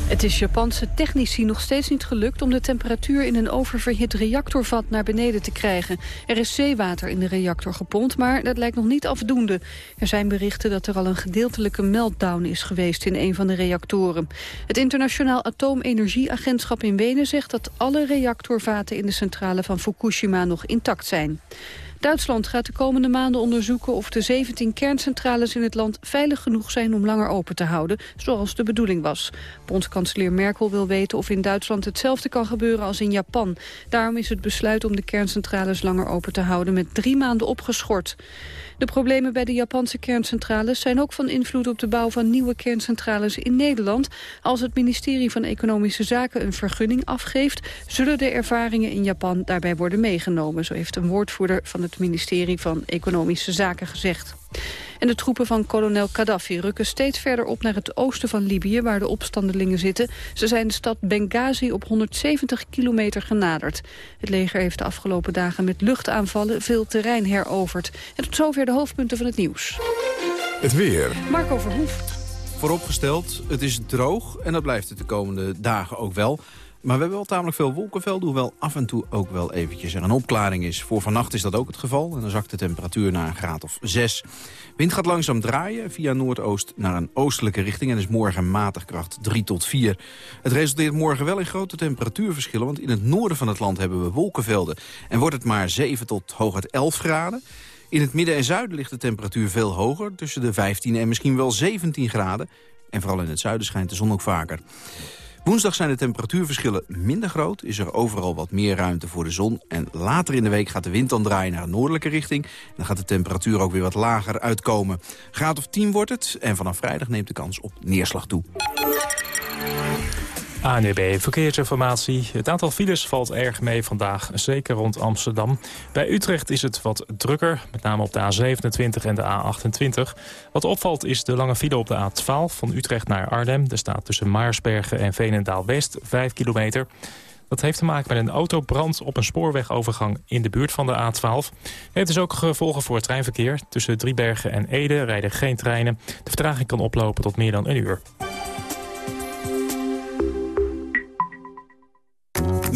Het is Japanse technici nog steeds niet gelukt om de temperatuur in een oververhit reactorvat naar beneden te krijgen. Er is zeewater in de reactor gepompt, maar dat lijkt nog niet afdoende. Er zijn berichten dat er al een gedeeltelijke meltdown is geweest in een van de reactoren. Het Internationaal Atoomenergieagentschap in Wenen zegt dat alle reactorvaten in de centrale van Fukushima nog intact zijn. Duitsland gaat de komende maanden onderzoeken of de 17 kerncentrales in het land veilig genoeg zijn om langer open te houden, zoals de bedoeling was. Bondskanselier Merkel wil weten of in Duitsland hetzelfde kan gebeuren als in Japan. Daarom is het besluit om de kerncentrales langer open te houden met drie maanden opgeschort. De problemen bij de Japanse kerncentrales zijn ook van invloed op de bouw van nieuwe kerncentrales in Nederland. Als het ministerie van Economische Zaken een vergunning afgeeft, zullen de ervaringen in Japan daarbij worden meegenomen. Zo heeft een woordvoerder van het ministerie van Economische Zaken gezegd. En de troepen van kolonel Gaddafi rukken steeds verder op naar het oosten van Libië... waar de opstandelingen zitten. Ze zijn de stad Benghazi op 170 kilometer genaderd. Het leger heeft de afgelopen dagen met luchtaanvallen veel terrein heroverd. En tot zover de hoofdpunten van het nieuws. Het weer. Marco Verhoef. Vooropgesteld, het is droog en dat blijft het de komende dagen ook wel... Maar we hebben wel tamelijk veel wolkenvelden, hoewel af en toe ook wel eventjes er een opklaring is. Voor vannacht is dat ook het geval en dan zakt de temperatuur naar een graad of 6. Wind gaat langzaam draaien via noordoost naar een oostelijke richting... en is morgen matig kracht 3 tot 4. Het resulteert morgen wel in grote temperatuurverschillen... want in het noorden van het land hebben we wolkenvelden... en wordt het maar 7 tot hooguit 11 graden. In het midden en zuiden ligt de temperatuur veel hoger... tussen de 15 en misschien wel 17 graden. En vooral in het zuiden schijnt de zon ook vaker. Woensdag zijn de temperatuurverschillen minder groot. Is er overal wat meer ruimte voor de zon. En later in de week gaat de wind dan draaien naar een noordelijke richting. En dan gaat de temperatuur ook weer wat lager uitkomen. Graad of 10 wordt het. En vanaf vrijdag neemt de kans op neerslag toe. ANEB Verkeersinformatie. Het aantal files valt erg mee vandaag, zeker rond Amsterdam. Bij Utrecht is het wat drukker, met name op de A27 en de A28. Wat opvalt is de lange file op de A12 van Utrecht naar Arnhem. Er staat tussen Maarsbergen en Veenendaal-West 5 kilometer. Dat heeft te maken met een autobrand op een spoorwegovergang in de buurt van de A12. Het heeft dus ook gevolgen voor het treinverkeer. Tussen Driebergen en Ede rijden geen treinen. De vertraging kan oplopen tot meer dan een uur.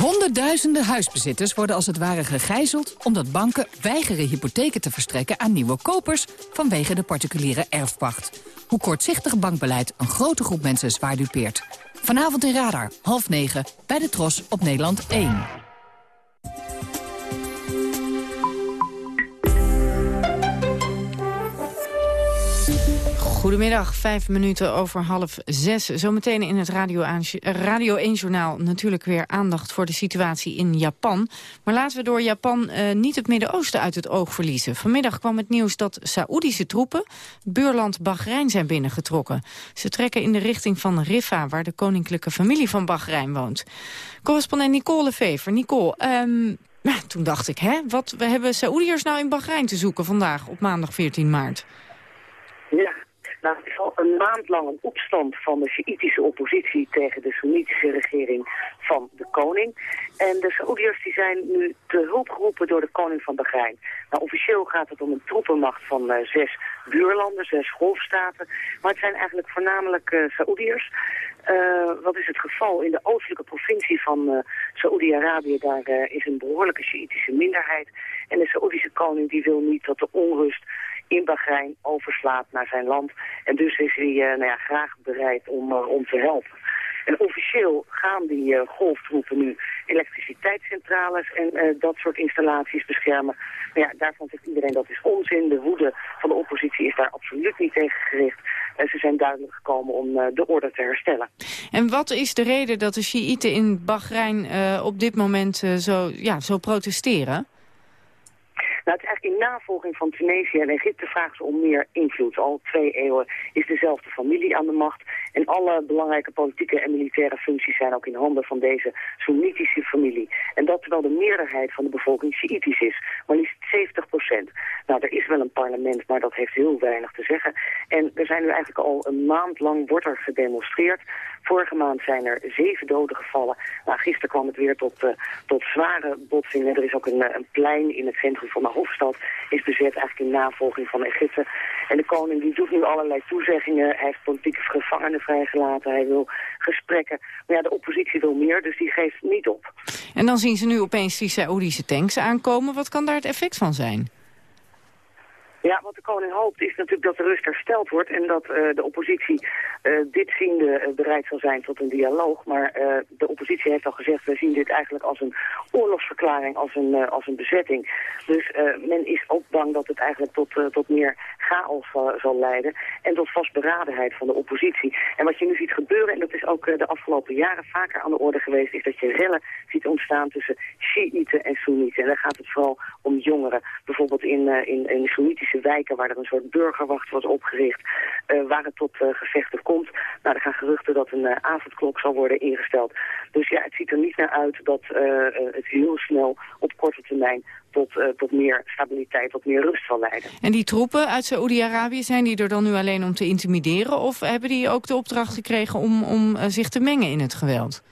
Honderdduizenden huisbezitters worden als het ware gegijzeld... omdat banken weigeren hypotheken te verstrekken aan nieuwe kopers... vanwege de particuliere erfpacht. Hoe kortzichtig bankbeleid een grote groep mensen zwaar dupeert. Vanavond in Radar, half negen, bij de Tros op Nederland 1. Goedemiddag, vijf minuten over half zes. Zometeen in het Radio, Radio 1-journaal natuurlijk weer aandacht voor de situatie in Japan. Maar laten we door Japan eh, niet het Midden-Oosten uit het oog verliezen. Vanmiddag kwam het nieuws dat Saoedische troepen buurland Bahrein zijn binnengetrokken. Ze trekken in de richting van Rifa, waar de koninklijke familie van Bahrein woont. Correspondent Nicole Vever. Nicole, um, nou, toen dacht ik, hè, wat we hebben Saoediërs nou in Bahrein te zoeken vandaag op maandag 14 maart? Ja, nou, het is al een maand lang een opstand van de Sjiitische oppositie tegen de Soenitische regering van de koning. En de Saoediërs die zijn nu te hulp geroepen door de koning van Bahrein. Nou, officieel gaat het om een troepenmacht van uh, zes buurlanden, zes golfstaten. Maar het zijn eigenlijk voornamelijk uh, Saoediërs. Uh, wat is het geval? In de oostelijke provincie van uh, Saoedi-Arabië, daar is een behoorlijke Sjiitische minderheid. En de Saoedische koning die wil niet dat de onrust in Bahrein overslaat naar zijn land. En dus is hij nou ja, graag bereid om, om te helpen. En officieel gaan die uh, golftroepen nu elektriciteitscentrales en dat soort installaties beschermen. Maar ja, daarvan zegt iedereen dat is onzin. De woede van de oppositie is daar absoluut niet tegen gericht. Uh, ze zijn duidelijk gekomen om de orde te herstellen. En wat is de reden dat de Shiiten in Bahrein op dit moment zo, ja, zo protesteren? Nou, het is eigenlijk in navolging van Tunesië en Egypte vragen ze om meer invloed. Al twee eeuwen is dezelfde familie aan de macht. En alle belangrijke politieke en militaire functies zijn ook in handen van deze Soenitische familie. En dat terwijl de meerderheid van de bevolking Shiïtisch is. Maar liefst 70 procent. Nou, er is wel een parlement, maar dat heeft heel weinig te zeggen. En er zijn nu eigenlijk al een maand lang wordt er gedemonstreerd. Vorige maand zijn er zeven doden gevallen. Nou, gisteren kwam het weer tot, uh, tot zware botsingen. Er is ook een, een plein in het centrum van hoofdstad is bezet eigenlijk in navolging van Egypte. En de koning die doet nu allerlei toezeggingen. Hij heeft politieke gevangenen vrijgelaten. Hij wil gesprekken. Maar ja, de oppositie wil meer, dus die geeft niet op. En dan zien ze nu opeens die Saoedische tanks aankomen. Wat kan daar het effect van zijn? Ja, wat de koning hoopt is natuurlijk dat de rust hersteld wordt en dat uh, de oppositie uh, dit ziende uh, bereid zal zijn tot een dialoog. Maar de oppositie heeft al gezegd, we zien dit eigenlijk als een oorlogsverklaring, als een, als een bezetting. Dus men is ook bang dat het eigenlijk tot, tot meer chaos zal leiden en tot vastberadenheid van de oppositie. En wat je nu ziet gebeuren, en dat is ook de afgelopen jaren vaker aan de orde geweest, is dat je rellen ziet ontstaan tussen Shiiten en Soenieten. En dan gaat het vooral om jongeren. Bijvoorbeeld in, in, in Soenitische wijken waar er een soort burgerwacht was opgericht, uh, waar het tot gevechten komt. Nou, er gaan geruchten dat een avondklok zal worden ingesteld. Dus ja, het ziet er niet naar uit dat het heel snel op korte termijn tot, tot meer stabiliteit, tot meer rust zal leiden. En die troepen uit Saoedi-Arabië, zijn die er dan nu alleen om te intimideren? Of hebben die ook de opdracht gekregen om, om zich te mengen in het geweld?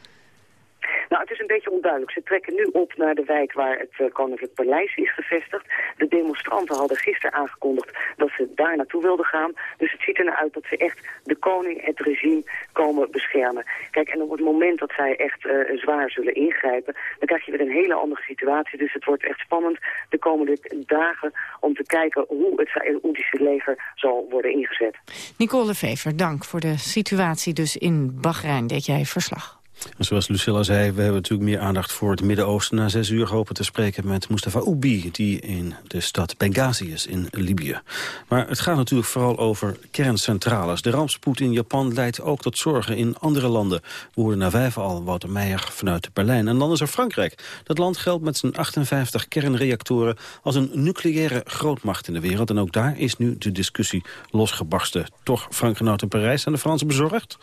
Is een beetje onduidelijk. Ze trekken nu op naar de wijk waar het uh, Koninklijk Paleis is gevestigd. De demonstranten hadden gisteren aangekondigd dat ze daar naartoe wilden gaan. Dus het ziet er naar uit dat ze echt de koning, het regime, komen beschermen. Kijk, en op het moment dat zij echt uh, zwaar zullen ingrijpen, dan krijg je weer een hele andere situatie. Dus het wordt echt spannend de komende dagen om te kijken hoe het Saoedische leger zal worden ingezet. Nicole Vever, dank voor de situatie dus in Bahrein. Deed jij verslag. Zoals Lucilla zei, we hebben natuurlijk meer aandacht voor het Midden-Oosten. Na zes uur hopen te spreken met Mustafa Oubi, die in de stad Benghazi is in Libië. Maar het gaat natuurlijk vooral over kerncentrales. De rampspoed in Japan leidt ook tot zorgen in andere landen. We hoorden na vijf al Wouter Meijer vanuit Berlijn. En dan is er Frankrijk. Dat land geldt met zijn 58 kernreactoren als een nucleaire grootmacht in de wereld. En ook daar is nu de discussie losgebarsten. Toch, Frank in Parijs, zijn de Fransen bezorgd?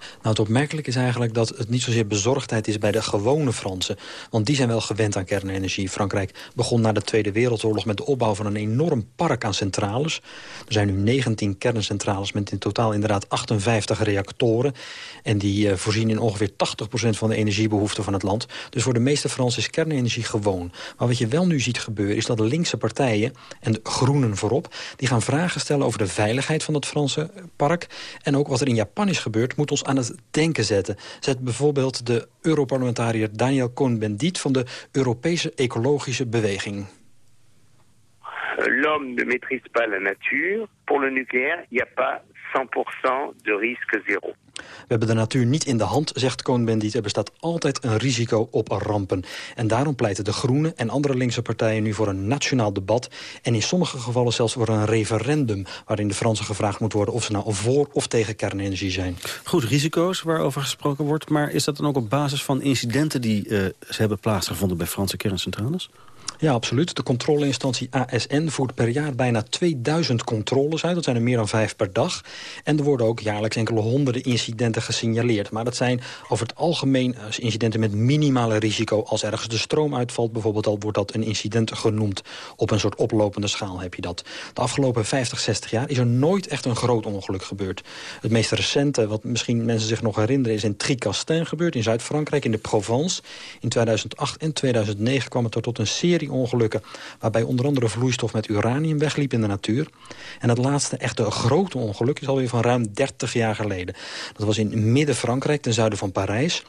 Nou, het opmerkelijke is eigenlijk dat het niet zozeer bezorgdheid is bij de gewone Fransen. Want die zijn wel gewend aan kernenergie. Frankrijk begon na de Tweede Wereldoorlog met de opbouw van een enorm park aan centrales. Er zijn nu 19 kerncentrales met in totaal inderdaad 58 reactoren. En die uh, voorzien in ongeveer 80% van de energiebehoeften van het land. Dus voor de meeste Fransen is kernenergie gewoon. Maar wat je wel nu ziet gebeuren is dat de linkse partijen en de groenen voorop... die gaan vragen stellen over de veiligheid van het Franse park. En ook wat er in Japan is gebeurd moet ons aan het denken zetten. Zet bijvoorbeeld de Europarlementariër Daniel Cohn-Bendit... van de Europese Ecologische Beweging. L'homme ne maîtrise pas la nature. Pour le nucléaire, il n'y a pas 100% de risque zéro. We hebben de natuur niet in de hand, zegt Cohn-Bendit. Er bestaat altijd een risico op rampen. En daarom pleiten de Groenen en andere linkse partijen nu voor een nationaal debat. En in sommige gevallen zelfs voor een referendum... waarin de Fransen gevraagd moet worden of ze nou voor of tegen kernenergie zijn. Goed, risico's waarover gesproken wordt. Maar is dat dan ook op basis van incidenten die uh, ze hebben plaatsgevonden bij Franse kerncentrales? Ja, absoluut. De controleinstantie ASN voert per jaar bijna 2000 controles uit. Dat zijn er meer dan vijf per dag. En er worden ook jaarlijks enkele honderden incidenten gesignaleerd. Maar dat zijn over het algemeen eh, incidenten met minimale risico. Als ergens de stroom uitvalt bijvoorbeeld, al wordt dat een incident genoemd. Op een soort oplopende schaal heb je dat. De afgelopen 50, 60 jaar is er nooit echt een groot ongeluk gebeurd. Het meest recente, wat misschien mensen zich nog herinneren... is in Tricastin gebeurd, in Zuid-Frankrijk, in de Provence. In 2008 en 2009 kwam het er tot een serie ongelukken... waarbij onder andere vloeistof met uranium wegliep in de natuur. En het laatste echte grote ongeluk is alweer van ruim 30 jaar geleden. Dat was in midden-Frankrijk, ten zuiden van Parijs...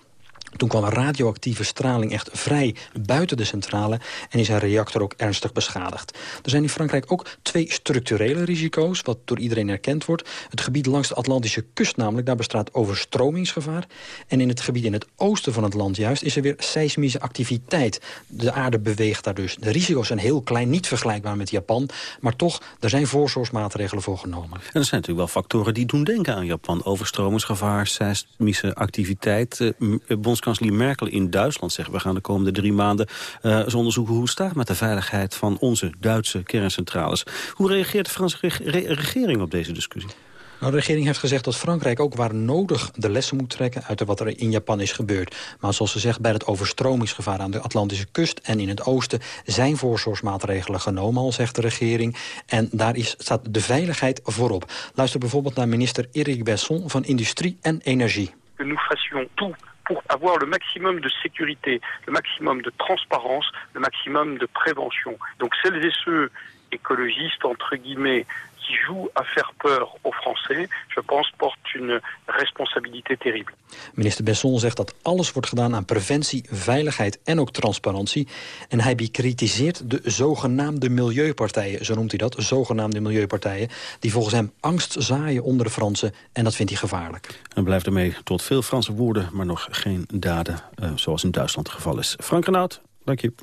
Toen kwam radioactieve straling echt vrij buiten de centrale... en is een reactor ook ernstig beschadigd. Er zijn in Frankrijk ook twee structurele risico's... wat door iedereen erkend wordt. Het gebied langs de Atlantische kust namelijk... daar bestaat overstromingsgevaar. En in het gebied in het oosten van het land juist... is er weer seismische activiteit. De aarde beweegt daar dus. De risico's zijn heel klein, niet vergelijkbaar met Japan... maar toch, er zijn voorzorgsmaatregelen voor genomen. En er zijn natuurlijk wel factoren die doen denken aan Japan. Overstromingsgevaar, seismische activiteit... Uh, bondskanselier Merkel in Duitsland zegt... we gaan de komende drie maanden uh, eens onderzoeken hoe het staat met de veiligheid van onze Duitse kerncentrales. Hoe reageert de Franse regering op deze discussie? Nou, de regering heeft gezegd dat Frankrijk ook waar nodig de lessen moet trekken uit wat er in Japan is gebeurd. Maar zoals ze zegt, bij het overstromingsgevaar aan de Atlantische kust en in het oosten zijn voorzorgsmaatregelen genomen, al zegt de regering. En daar is, staat de veiligheid voorop. Luister bijvoorbeeld naar minister Eric Besson van Industrie en Energie. Que nous fassions tout pour avoir le maximum de sécurité, le maximum de transparence, le maximum de prévention. Donc celles et ceux écologistes, entre guillemets, qui joue à faire peur aux Français, je pense, porte une responsabilité terrible. Minister Besson zegt dat alles wordt gedaan aan preventie, veiligheid en ook transparantie. En hij bekritiseert de zogenaamde milieupartijen, zo noemt hij dat, zogenaamde milieupartijen, die volgens hem angst zaaien onder de Fransen en dat vindt hij gevaarlijk. En blijft ermee tot veel Franse woorden, maar nog geen daden, uh, zoals in Duitsland het geval is. Frank Renaud, Dank je.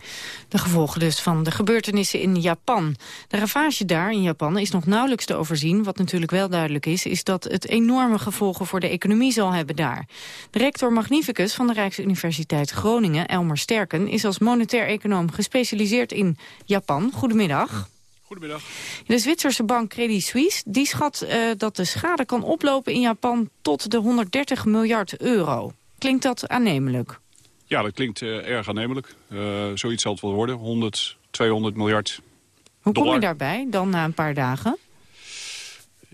De gevolgen dus van de gebeurtenissen in Japan. De ravage daar in Japan is nog nauwelijks te overzien. Wat natuurlijk wel duidelijk is, is dat het enorme gevolgen voor de economie zal hebben daar. De rector magnificus van de Rijksuniversiteit Groningen, Elmer Sterken, is als monetair econoom gespecialiseerd in Japan. Goedemiddag. Goedemiddag. De Zwitserse bank Credit Suisse die schat uh, dat de schade kan oplopen in Japan tot de 130 miljard euro. Klinkt dat aannemelijk? Ja, dat klinkt uh, erg aannemelijk. Uh, zoiets zal het wel worden. 100, 200 miljard Hoe dollar. kom je daarbij dan na een paar dagen?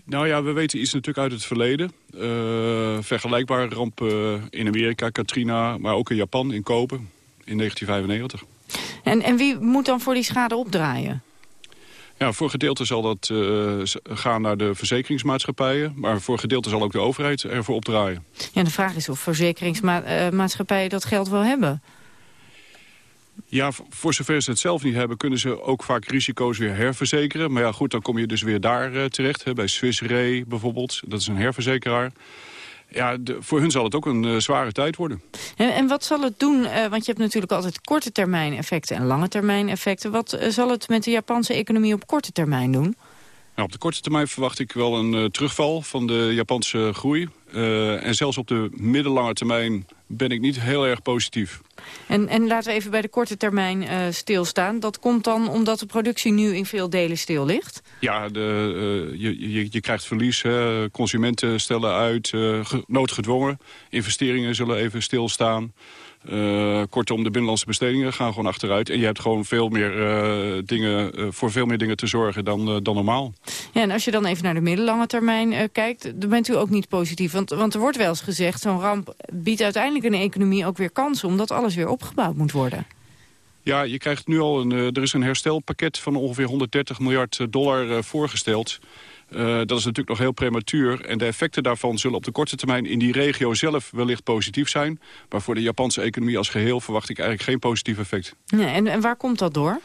Nou ja, we weten iets natuurlijk uit het verleden. Uh, vergelijkbare rampen in Amerika, Katrina, maar ook in Japan, in Kopen, in 1995. En, en wie moet dan voor die schade opdraaien? Ja, voor gedeelte zal dat uh, gaan naar de verzekeringsmaatschappijen. Maar voor gedeelte zal ook de overheid ervoor opdraaien. Ja, de vraag is of verzekeringsmaatschappijen dat geld wel hebben. Ja, voor zover ze het zelf niet hebben... kunnen ze ook vaak risico's weer herverzekeren. Maar ja, goed, dan kom je dus weer daar uh, terecht. Hè, bij Swiss Re bijvoorbeeld. Dat is een herverzekeraar ja, voor hun zal het ook een uh, zware tijd worden. En, en, wat zal het doen, uh, want je hebt natuurlijk altijd korte termijn effecten en lange termijn effecten. Wat uh, zal het met de Japanse economie op korte termijn doen? Nou, op de korte termijn verwacht ik wel een uh, terugval van de Japanse groei. Uh, en zelfs op de middellange termijn ben ik niet heel erg positief. En, en laten we even bij de korte termijn uh, stilstaan. Dat komt dan omdat de productie nu in veel delen stil ligt? Ja, de, uh, je, je, je, krijgt verlies. Hè. Consumenten stellen uit, noodgedwongen. Investeringen zullen even stilstaan. Uh, kortom, de binnenlandse bestedingen gaan gewoon achteruit. En je hebt gewoon veel meer uh, dingen, uh, voor veel meer dingen te zorgen dan, dan normaal. Ja, en als je dan even naar de middellange termijn kijkt... dan bent u ook niet positief. Want, want er wordt wel eens gezegd... zo'n ramp biedt uiteindelijk een economie ook weer kansen... omdat alles weer opgebouwd moet worden. Ja, je krijgt nu al een, er is een herstelpakket van ongeveer 130 miljard dollar voorgesteld... Uh, dat is natuurlijk nog heel prematuur. En de effecten daarvan zullen op de korte termijn in die regio zelf wellicht positief zijn. Maar voor de Japanse economie als geheel verwacht ik eigenlijk geen positief effect. Nee, en, en waar komt dat door?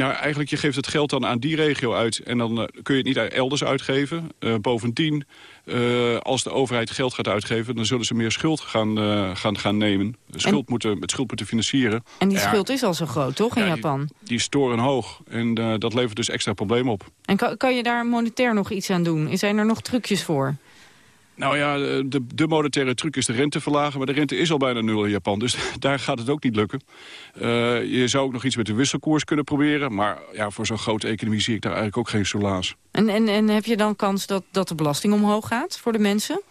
Nou, eigenlijk, je geeft het geld dan aan die regio uit... en dan uh, kun je het niet elders uitgeven. Uh, bovendien, uh, als de overheid geld gaat uitgeven... dan zullen ze meer schuld gaan, gaan, gaan nemen. Schuld en... moeten, met schuld moeten financieren. En die ja, schuld is al zo groot, toch, in ja, Japan? Die, die is torenhoog. En dat levert dus extra problemen op. En kan, kan je daar monetair nog iets aan doen? Zijn er nog trucjes voor? Nou ja, de, de monetaire truc is de rente verlagen. Maar de rente is al bijna nul in Japan. Dus daar gaat het ook niet lukken. Uh, je zou ook nog iets met de wisselkoers kunnen proberen. Maar ja, voor zo'n grote economie zie ik daar eigenlijk ook geen solaas. En, en, en heb je dan kans dat, dat de belasting omhoog gaat voor de mensen?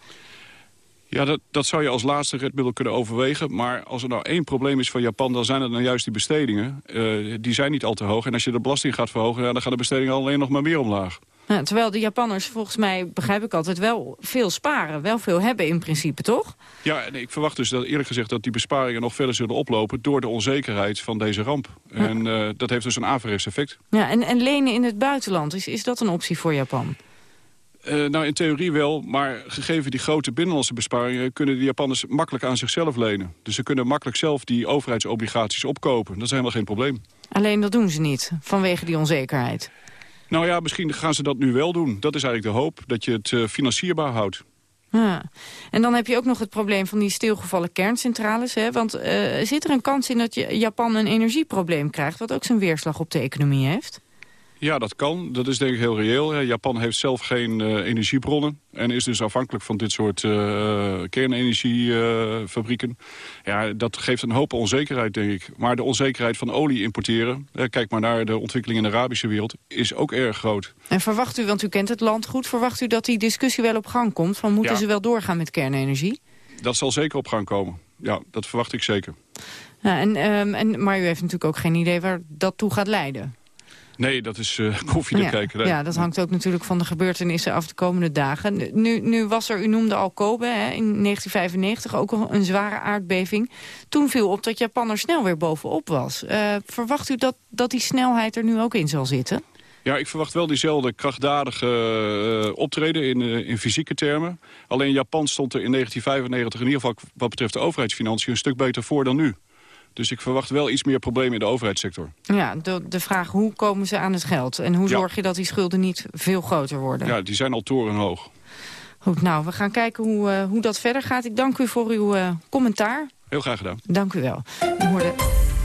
Ja, dat, dat zou je als laatste redmiddel kunnen overwegen. Maar als er nou één probleem is van Japan, dan zijn het nou juist die bestedingen. Uh, die zijn niet al te hoog. En als je de belasting gaat verhogen, ja, dan gaan de bestedingen alleen nog maar meer omlaag. Ja, terwijl de Japanners volgens mij, begrijp ik altijd, wel veel sparen. Wel veel hebben in principe, toch? Ja, en ik verwacht dus dat, eerlijk gezegd dat die besparingen nog verder zullen oplopen... door de onzekerheid van deze ramp. Ja. En uh, dat heeft dus een averechts effect. Ja, en, en lenen in het buitenland, is, is dat een optie voor Japan? Uh, nou, in theorie wel, maar gegeven die grote binnenlandse besparingen... kunnen de Japanners makkelijk aan zichzelf lenen. Dus ze kunnen makkelijk zelf die overheidsobligaties opkopen. Dat is helemaal geen probleem. Alleen dat doen ze niet, vanwege die onzekerheid. Nou ja, misschien gaan ze dat nu wel doen. Dat is eigenlijk de hoop, dat je het uh, financierbaar houdt. Ja. En dan heb je ook nog het probleem van die stilgevallen kerncentrales. Hè? Want uh, zit er een kans in dat Japan een energieprobleem krijgt... wat ook zijn weerslag op de economie heeft? Ja, dat kan. Dat is denk ik heel reëel. Japan heeft zelf geen uh, energiebronnen en is dus afhankelijk van dit soort uh, kernenergiefabrieken. ja, dat geeft een hoop onzekerheid, denk ik. Maar de onzekerheid van olie importeren, kijk maar naar de ontwikkeling in de Arabische wereld, is ook erg groot. En verwacht u, want u kent het land goed, verwacht u dat die discussie wel op gang komt? Van moeten ja. ze wel doorgaan met kernenergie? Dat zal zeker op gang komen. Ja, dat verwacht ik zeker. Ja, en, um, en, maar u heeft natuurlijk ook geen idee waar dat toe gaat leiden. Nee, dat is uh, koffie ja, kijken. Ja, dat hangt ook natuurlijk van de gebeurtenissen af de komende dagen. Nu, nu was er, u noemde al Kobe hè, in 1995, ook een zware aardbeving. Toen viel op dat Japan er snel weer bovenop was. Uh, verwacht u dat, dat die snelheid er nu ook in zal zitten? Ja, ik verwacht wel diezelfde krachtdadige uh, optreden in, uh, in fysieke termen. Alleen Japan stond er in 1995 in ieder geval wat betreft de overheidsfinanciën een stuk beter voor dan nu. Dus ik verwacht wel iets meer problemen in de overheidssector. Ja, de, de vraag hoe komen ze aan het geld? En hoe zorg je dat die schulden niet veel groter worden? Ja, die zijn al torenhoog. Goed, nou, we gaan kijken hoe, uh, hoe dat verder gaat. Ik dank u voor uw uh, commentaar. Heel graag gedaan. Dank u wel. U hoorde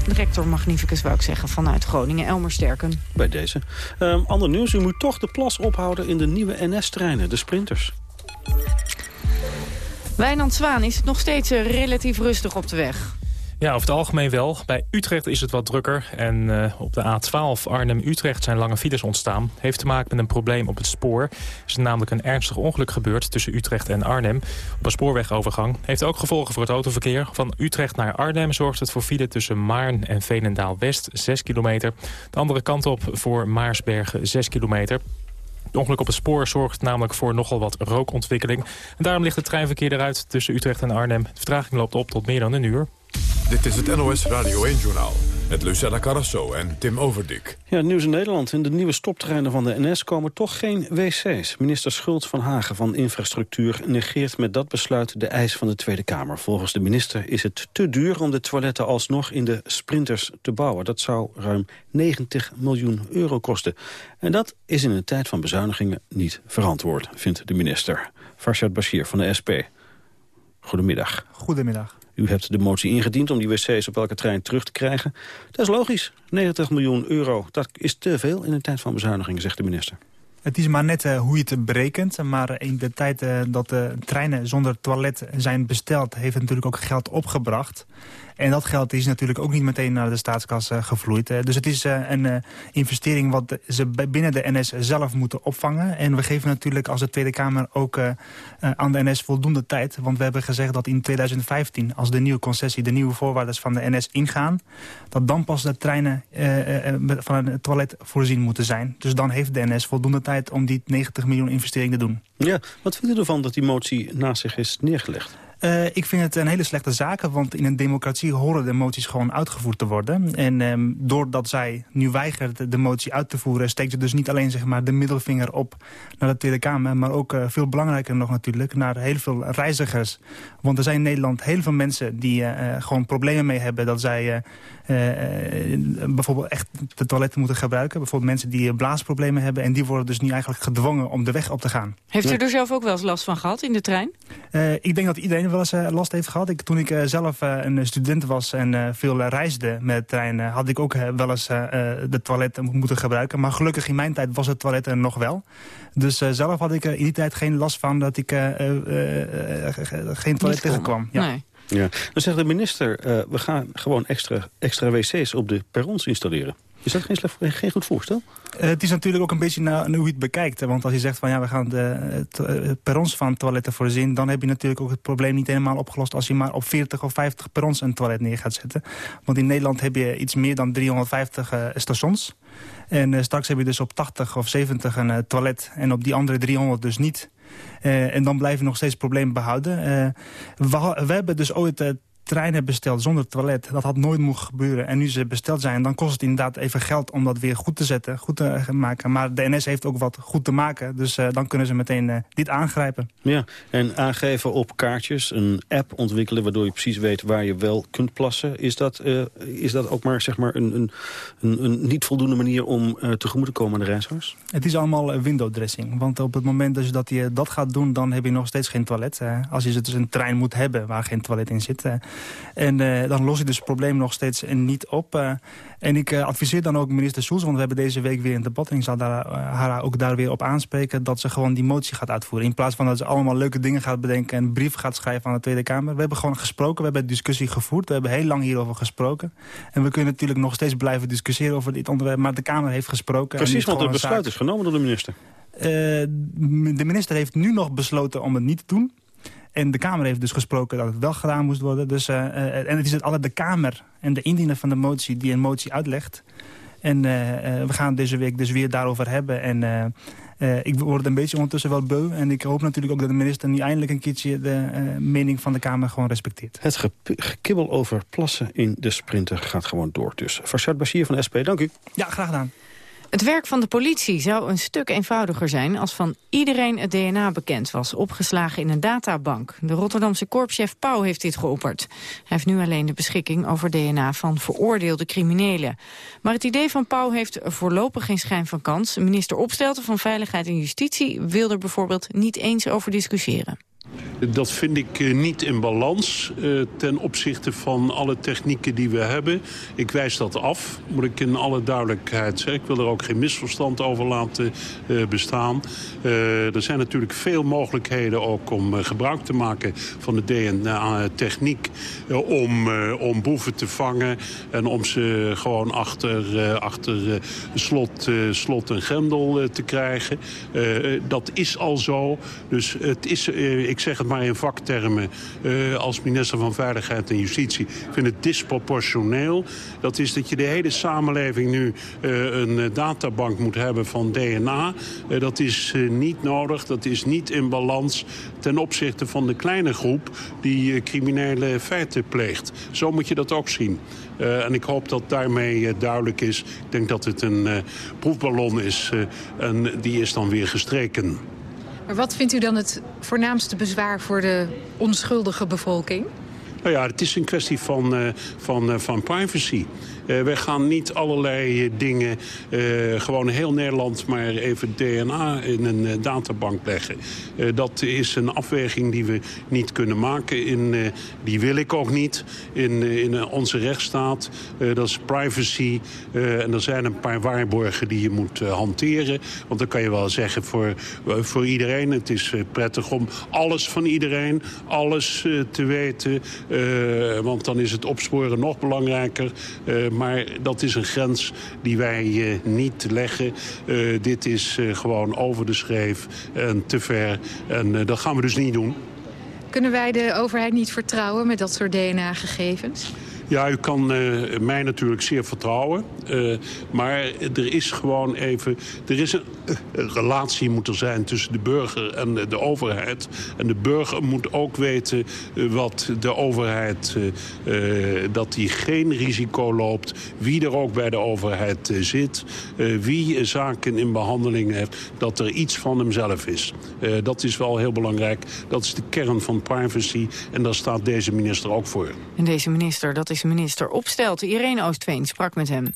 de rector magnificus, wou ik zeggen, vanuit Groningen, Elmer Sterken. Bij deze. Um, ander nieuws, u moet toch de plas ophouden in de nieuwe NS-treinen, de sprinters. Wijnand Zwaan, is het nog steeds uh, relatief rustig op de weg? Ja, over het algemeen wel. Bij Utrecht is het wat drukker. En uh, op de A12 Arnhem-Utrecht zijn lange files ontstaan. Heeft te maken met een probleem op het spoor. Er is namelijk een ernstig ongeluk gebeurd tussen Utrecht en Arnhem. Op een spoorwegovergang. Heeft ook gevolgen voor het autoverkeer. Van Utrecht naar Arnhem zorgt het voor file tussen Maarn en Veenendaal-West, 6 kilometer. De andere kant op voor Maarsbergen, 6 kilometer. Het ongeluk op het spoor zorgt namelijk voor nogal wat rookontwikkeling. En daarom ligt het treinverkeer eruit tussen Utrecht en Arnhem. De vertraging loopt op tot meer dan een uur. Dit is het NOS Radio 1-journaal met Lucella Carrasso en Tim Overdik. Ja, nieuws in Nederland. In de nieuwe stoptreinen van de NS komen toch geen wc's. Minister Schultz van Hagen van Infrastructuur negeert met dat besluit de eis van de Tweede Kamer. Volgens de minister is het te duur om de toiletten alsnog in de sprinters te bouwen. Dat zou ruim 90 miljoen euro kosten. En dat is in een tijd van bezuinigingen niet verantwoord, vindt de minister. Farshad Bashir van de SP. Goedemiddag. Goedemiddag. U hebt de motie ingediend om die wc's op elke trein terug te krijgen. Dat is logisch. 90 miljoen euro, dat is te veel in een tijd van bezuinigingen, zegt de minister. Het is maar net hoe je het berekent. Maar in de tijd dat de treinen zonder toilet zijn besteld... heeft het natuurlijk ook geld opgebracht. En dat geld is natuurlijk ook niet meteen naar de staatskas uh, gevloeid. Dus het is uh, een investering wat ze binnen de NS zelf moeten opvangen. En we geven natuurlijk als de Tweede Kamer ook aan de NS voldoende tijd. Want we hebben gezegd dat in 2015, als de nieuwe concessie, de nieuwe voorwaarden van de NS ingaan... dat dan pas de treinen van een toilet voorzien moeten zijn. Dus dan heeft de NS voldoende tijd om die 90 miljoen investering te doen. Ja, wat vindt u ervan dat die motie naast zich is neergelegd? Uh, ik vind het een hele slechte zaak, want in een democratie horen de moties gewoon uitgevoerd te worden. En um, doordat zij nu weigert de motie uit te voeren, steekt ze dus niet alleen zeg maar, de middelvinger op naar de Tweede Kamer, maar ook uh, veel belangrijker nog natuurlijk naar heel veel reizigers. Want er zijn in Nederland heel veel mensen die uh, gewoon problemen mee hebben dat zij bijvoorbeeld echt de toiletten moeten gebruiken. Bijvoorbeeld mensen die blaasproblemen hebben en die worden dus nu eigenlijk gedwongen om de weg op te gaan. Heeft u er zelf ook wel eens last van gehad in de trein? ik denk dat iedereen wel eens uh, last heeft gehad. Ik, toen ik uh, zelf uh, een student was en veel reisde met de trein... had ik ook wel eens de toilet moeten gebruiken. Maar gelukkig in mijn tijd was het toilet er nog wel. Dus zelf had ik in die tijd geen last van dat ik geen toilet tegenkwam. Ja. Nee. Ja. Dan zegt de minister, we gaan gewoon extra, extra wc's op de perrons installeren. Is dat geen, slecht, geen goed voorstel? Uh, het is natuurlijk ook een beetje naar, hoe je het bekijkt. Want als je zegt van ja, we gaan de uh, perrons van toiletten voorzien... dan heb je natuurlijk ook het probleem niet helemaal opgelost... als je maar op 40 of 50 perrons een toilet neer gaat zetten. Want in Nederland heb je iets meer dan 350 uh, stations. En straks heb je dus op 80 of 70 een toilet... en op die andere 300 dus niet... en dan blijven nog steeds problemen behouden. We, we, hebben dus ooit treinen besteld zonder toilet. Dat had nooit mogen gebeuren. En nu ze besteld zijn, dan kost het inderdaad even geld om dat weer goed te zetten, goed te maken. Maar de NS heeft ook wat goed te maken, dus uh, dan kunnen ze meteen uh, dit aangrijpen. Ja, en aangeven op kaartjes, een app ontwikkelen waardoor je precies weet waar je wel kunt plassen. Is dat, uh, is dat ook maar, zeg maar een, een, een, een niet voldoende manier om tegemoet te komen aan de reizigers? Het is allemaal window dressing. Want op het moment dat je dat, je dat gaat doen, dan heb je nog steeds geen toilet. als je dus een trein moet hebben waar geen toilet in zit en uh, dan los je dus het probleem nog steeds niet op. Uh, en ik uh, adviseer dan ook minister Soels, want we hebben deze week weer een debat... en ik zal daar, haar ook daar weer op aanspreken... dat ze gewoon die motie gaat uitvoeren. In plaats van dat ze allemaal leuke dingen gaat bedenken... en een brief gaat schrijven aan de Tweede Kamer. We hebben gewoon gesproken, we hebben discussie gevoerd. We hebben heel lang hierover gesproken. En we kunnen natuurlijk nog steeds blijven discussiëren over dit onderwerp... maar de Kamer heeft gesproken. Precies, want het besluit is genomen door de minister. de minister heeft nu nog besloten om het niet te doen... En de Kamer heeft dus gesproken dat het wel gedaan moest worden. Dus, uh, en het is het altijd de Kamer en de indiener van de motie die een motie uitlegt. En uh, we gaan deze week dus weer daarover hebben. En ik word een beetje ondertussen wel beu. En ik hoop natuurlijk ook dat de minister nu eindelijk een keertje de mening van de Kamer gewoon respecteert. Het gekibbel over plassen in de sprinter gaat gewoon door. Dus Farshad Bashir van SP, dank u. Ja, graag gedaan. Het werk van de politie zou een stuk eenvoudiger zijn... als van iedereen het DNA bekend was, opgeslagen in een databank. De Rotterdamse korpschef Pauw heeft dit geopperd. Hij heeft nu alleen de beschikking over DNA van veroordeelde criminelen. Maar het idee van Pauw heeft voorlopig geen schijn van kans. Minister Opstelten van Veiligheid en Justitie wil er bijvoorbeeld niet eens over discussiëren. Dat vind ik eh, niet in balans uh, ten opzichte van alle technieken die we hebben. Ik wijs dat af, moet ik in alle duidelijkheid zeggen. Ik wil er ook geen misverstand over laten uh, bestaan. er zijn natuurlijk veel mogelijkheden ook om gebruik te maken van de DNA-techniek... om, om boeven te vangen en om ze gewoon achter, achter slot, slot en grendel te krijgen. dat is al zo, dus het is... zeg het maar in vaktermen, uh, als minister van Veiligheid en Justitie. Ik vind het disproportioneel. Dat is dat je de hele samenleving nu uh, een databank moet hebben van DNA. Uh, dat is niet nodig, dat is niet in balans ten opzichte van de kleine groep die criminele feiten pleegt. Zo moet je dat ook zien. En ik hoop dat daarmee duidelijk is. Ik denk dat het een proefballon is en die is dan weer gestreken. Maar wat vindt u dan het voornaamste bezwaar voor de onschuldige bevolking? Nou ja, het is een kwestie van, uh, van, uh, van privacy. Wij gaan niet allerlei dingen, gewoon heel Nederland... maar even DNA in een databank leggen. dat is een afweging die we niet kunnen maken. In, die wil ik ook niet in, in onze rechtsstaat. dat is privacy. en er zijn een paar waarborgen die je moet hanteren. Want dan kan je wel zeggen voor, voor iedereen... het is prettig om alles van iedereen, alles te weten. want dan is het opsporen nog belangrijker. Maar dat is een grens die wij niet leggen. dit is gewoon over de schreef en te ver. En dat gaan we dus niet doen. Kunnen wij de overheid niet vertrouwen met dat soort DNA-gegevens? Ja, u kan uh, mij natuurlijk zeer vertrouwen. Uh, maar er is gewoon even... Er is een, een, relatie moet er zijn tussen de burger en de overheid. En de burger moet ook weten uh, wat de overheid... dat die geen risico loopt. Wie er ook bij de overheid zit. wie zaken in behandeling heeft. Dat er iets van hemzelf is. dat is wel heel belangrijk. Dat is de kern van privacy. En daar staat deze minister ook voor. En deze minister, dat is is minister Opstelten. Irene Oostveen sprak met hem.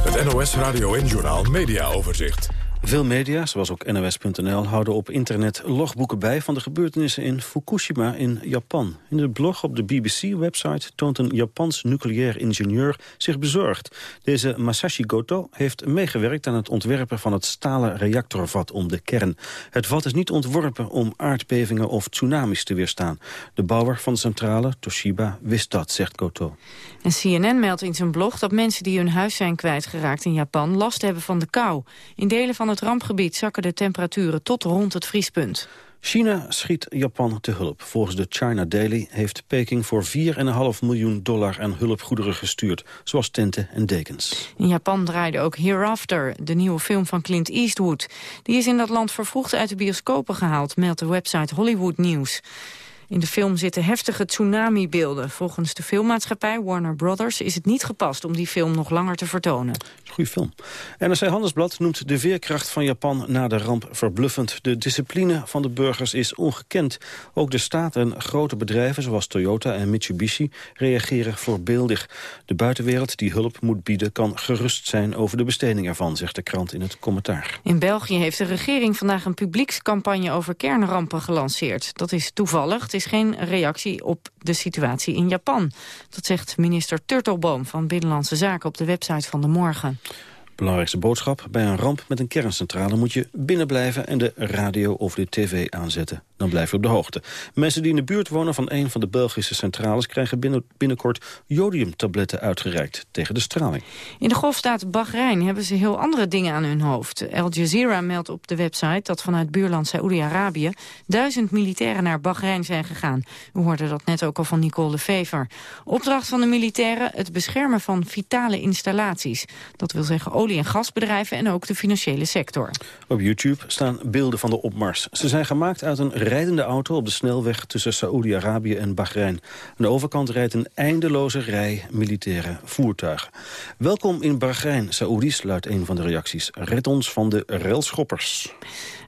Het NOS Radio en Journaal Media Overzicht. Veel media, zoals ook NOS.nl, houden op internet logboeken bij... van de gebeurtenissen in Fukushima in Japan. In de blog op de BBC-website toont een Japans nucleair ingenieur zich bezorgd. Deze Masashi Goto heeft meegewerkt aan het ontwerpen van het stalen reactorvat om de kern. Het vat is niet ontworpen om aardbevingen of tsunamis te weerstaan. De bouwer van de centrale, Toshiba, wist dat, zegt Goto. En CNN meldt in zijn blog dat mensen die hun huis zijn kwijtgeraakt in Japan... last hebben van de kou. In delen van het rampgebied zakken de temperaturen tot rond het vriespunt. China schiet Japan te hulp. Volgens de China Daily heeft Peking voor 4,5 miljoen dollar aan hulpgoederen gestuurd, zoals tenten en dekens. In Japan draaide ook Hereafter, de nieuwe film van Clint Eastwood. Die is in dat land vervroegd uit de bioscopen gehaald, meldt de website Hollywood News. In de film zitten heftige tsunami-beelden. Volgens de filmmaatschappij Warner Brothers is het niet gepast om die film nog langer te vertonen. Goeie film. NRC Handelsblad noemt de veerkracht van Japan na de ramp verbluffend. De discipline van de burgers is ongekend. Ook de staat en grote bedrijven zoals Toyota en Mitsubishi reageren voorbeeldig. De buitenwereld die hulp moet bieden kan gerust zijn over de besteding ervan, zegt de krant in het commentaar. In België heeft de regering vandaag een publiekscampagne over kernrampen gelanceerd. Dat is toevallig is geen reactie op de situatie in Japan. Dat zegt minister Turtelboom van Binnenlandse Zaken op de website van De Morgen. Belangrijkste boodschap, bij een ramp met een kerncentrale moet je binnenblijven en de radio of de tv aanzetten dan blijf je op de hoogte. Mensen die in de buurt wonen van een van de Belgische centrales... krijgen binnen, binnenkort jodiumtabletten uitgereikt tegen de straling. In de golfstaat Bahrein hebben ze heel andere dingen aan hun hoofd. Al Jazeera meldt op de website dat vanuit buurland Saoedi-Arabië... duizend militairen naar Bahrein zijn gegaan. We hoorden dat net ook al van Nicole de Vever. Opdracht van de militairen het beschermen van vitale installaties. Dat wil zeggen olie- en gasbedrijven en ook de financiële sector. Op YouTube staan beelden van de opmars. Ze zijn gemaakt uit een rijdende auto op de snelweg tussen Saoedi-Arabië en Bahrein. Aan de overkant rijdt een eindeloze rij militaire voertuigen. Welkom in Bahrein, Saoedi's, luidt een van de reacties. Red ons van de railschoppers.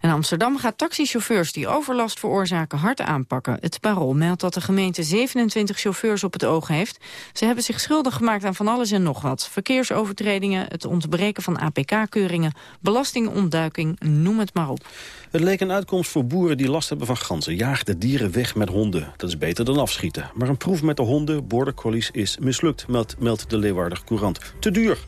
En Amsterdam gaat taxichauffeurs die overlast veroorzaken hard aanpakken. Het Parool meldt dat de gemeente 27 chauffeurs op het oog heeft. Ze hebben zich schuldig gemaakt aan van alles en nog wat. Verkeersovertredingen, het ontbreken van APK-keuringen, belastingontduiking, noem het maar op. Het leek een uitkomst voor boeren die last hebben van ganzen. Jaag de dieren weg met honden. Dat is beter dan afschieten. Maar een proef met de honden, border collies, is mislukt, meldt, meldt de Leeuwarder Courant. Te duur.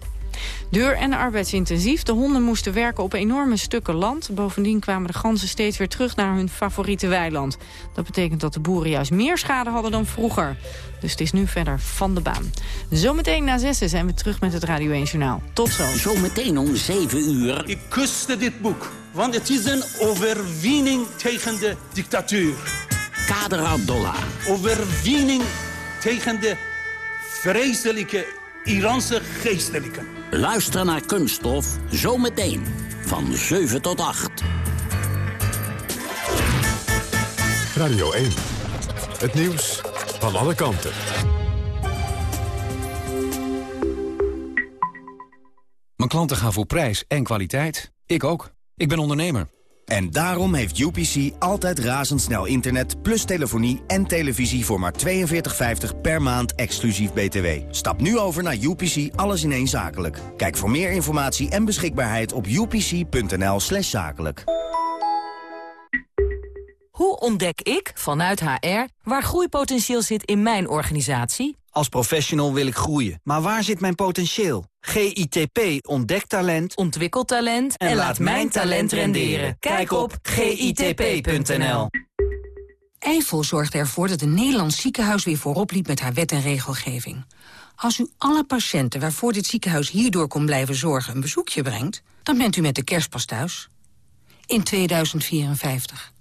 Duur en arbeidsintensief. De honden moesten werken op enorme stukken land. Bovendien kwamen de ganzen steeds weer terug naar hun favoriete weiland. Dat betekent dat de boeren juist meer schade hadden dan vroeger. Dus het is nu verder van de baan. Zometeen na zessen zijn we terug met het Radio 1 Journaal. Tot zo. Zometeen om 7 uur. Ik kuste dit boek, want het is een overwinning tegen de dictatuur. Kader Abdollah. Overwinning tegen de vreselijke Iranse geestelijken. Luister naar Kunststof, zometeen, van 7 tot 8. Radio 1, het nieuws van alle kanten. Mijn klanten gaan voor prijs en kwaliteit. Ik ook. Ik ben ondernemer. En daarom heeft UPC altijd razendsnel internet, plus telefonie en televisie voor maar 42,50 per maand exclusief BTW. Stap nu over naar UPC Alles in één Zakelijk. Kijk voor meer informatie en beschikbaarheid op upc.nl slash zakelijk. Hoe ontdek ik, vanuit HR, waar groeipotentieel zit in mijn organisatie? Als professional wil ik groeien, maar waar zit mijn potentieel? GITP ontdekt talent, ontwikkelt talent en, laat mijn talent renderen. Kijk op gitp.nl. Eifel zorgt ervoor dat een Nederlands ziekenhuis weer voorop liep met haar wet en regelgeving. Als u alle patiënten waarvoor dit ziekenhuis hierdoor kon blijven zorgen een bezoekje brengt, dan bent u met de kerstpas thuis. In 2054.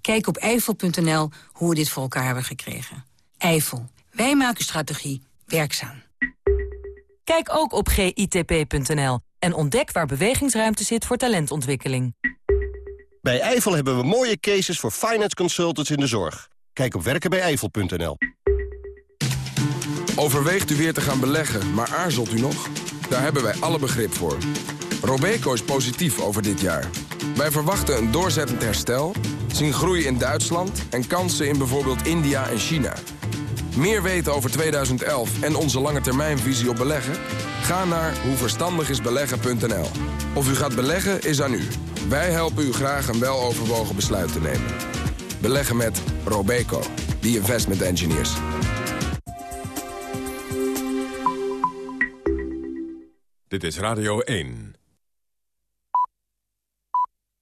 Kijk op eifel.nl hoe we dit voor elkaar hebben gekregen. Eifel. Wij maken strategie werkzaam. Kijk ook op gitp.nl en ontdek waar bewegingsruimte zit voor talentontwikkeling. Bij Eifel hebben we mooie cases voor finance consultants in de zorg. Kijk op werkenbijeifel.nl. Overweegt u weer te gaan beleggen, maar aarzelt u nog? Daar hebben wij alle begrip voor. Robeco is positief over dit jaar. Wij verwachten een doorzettend herstel, zien groei in Duitsland... en kansen in bijvoorbeeld India en China... Meer weten over 2011 en onze lange termijnvisie op beleggen? Ga naar hoeverstandigisbeleggen.nl. Of u gaat beleggen is aan u. Wij helpen u graag een weloverwogen besluit te nemen. Beleggen met Robeco, the investment engineers. Dit is Radio 1.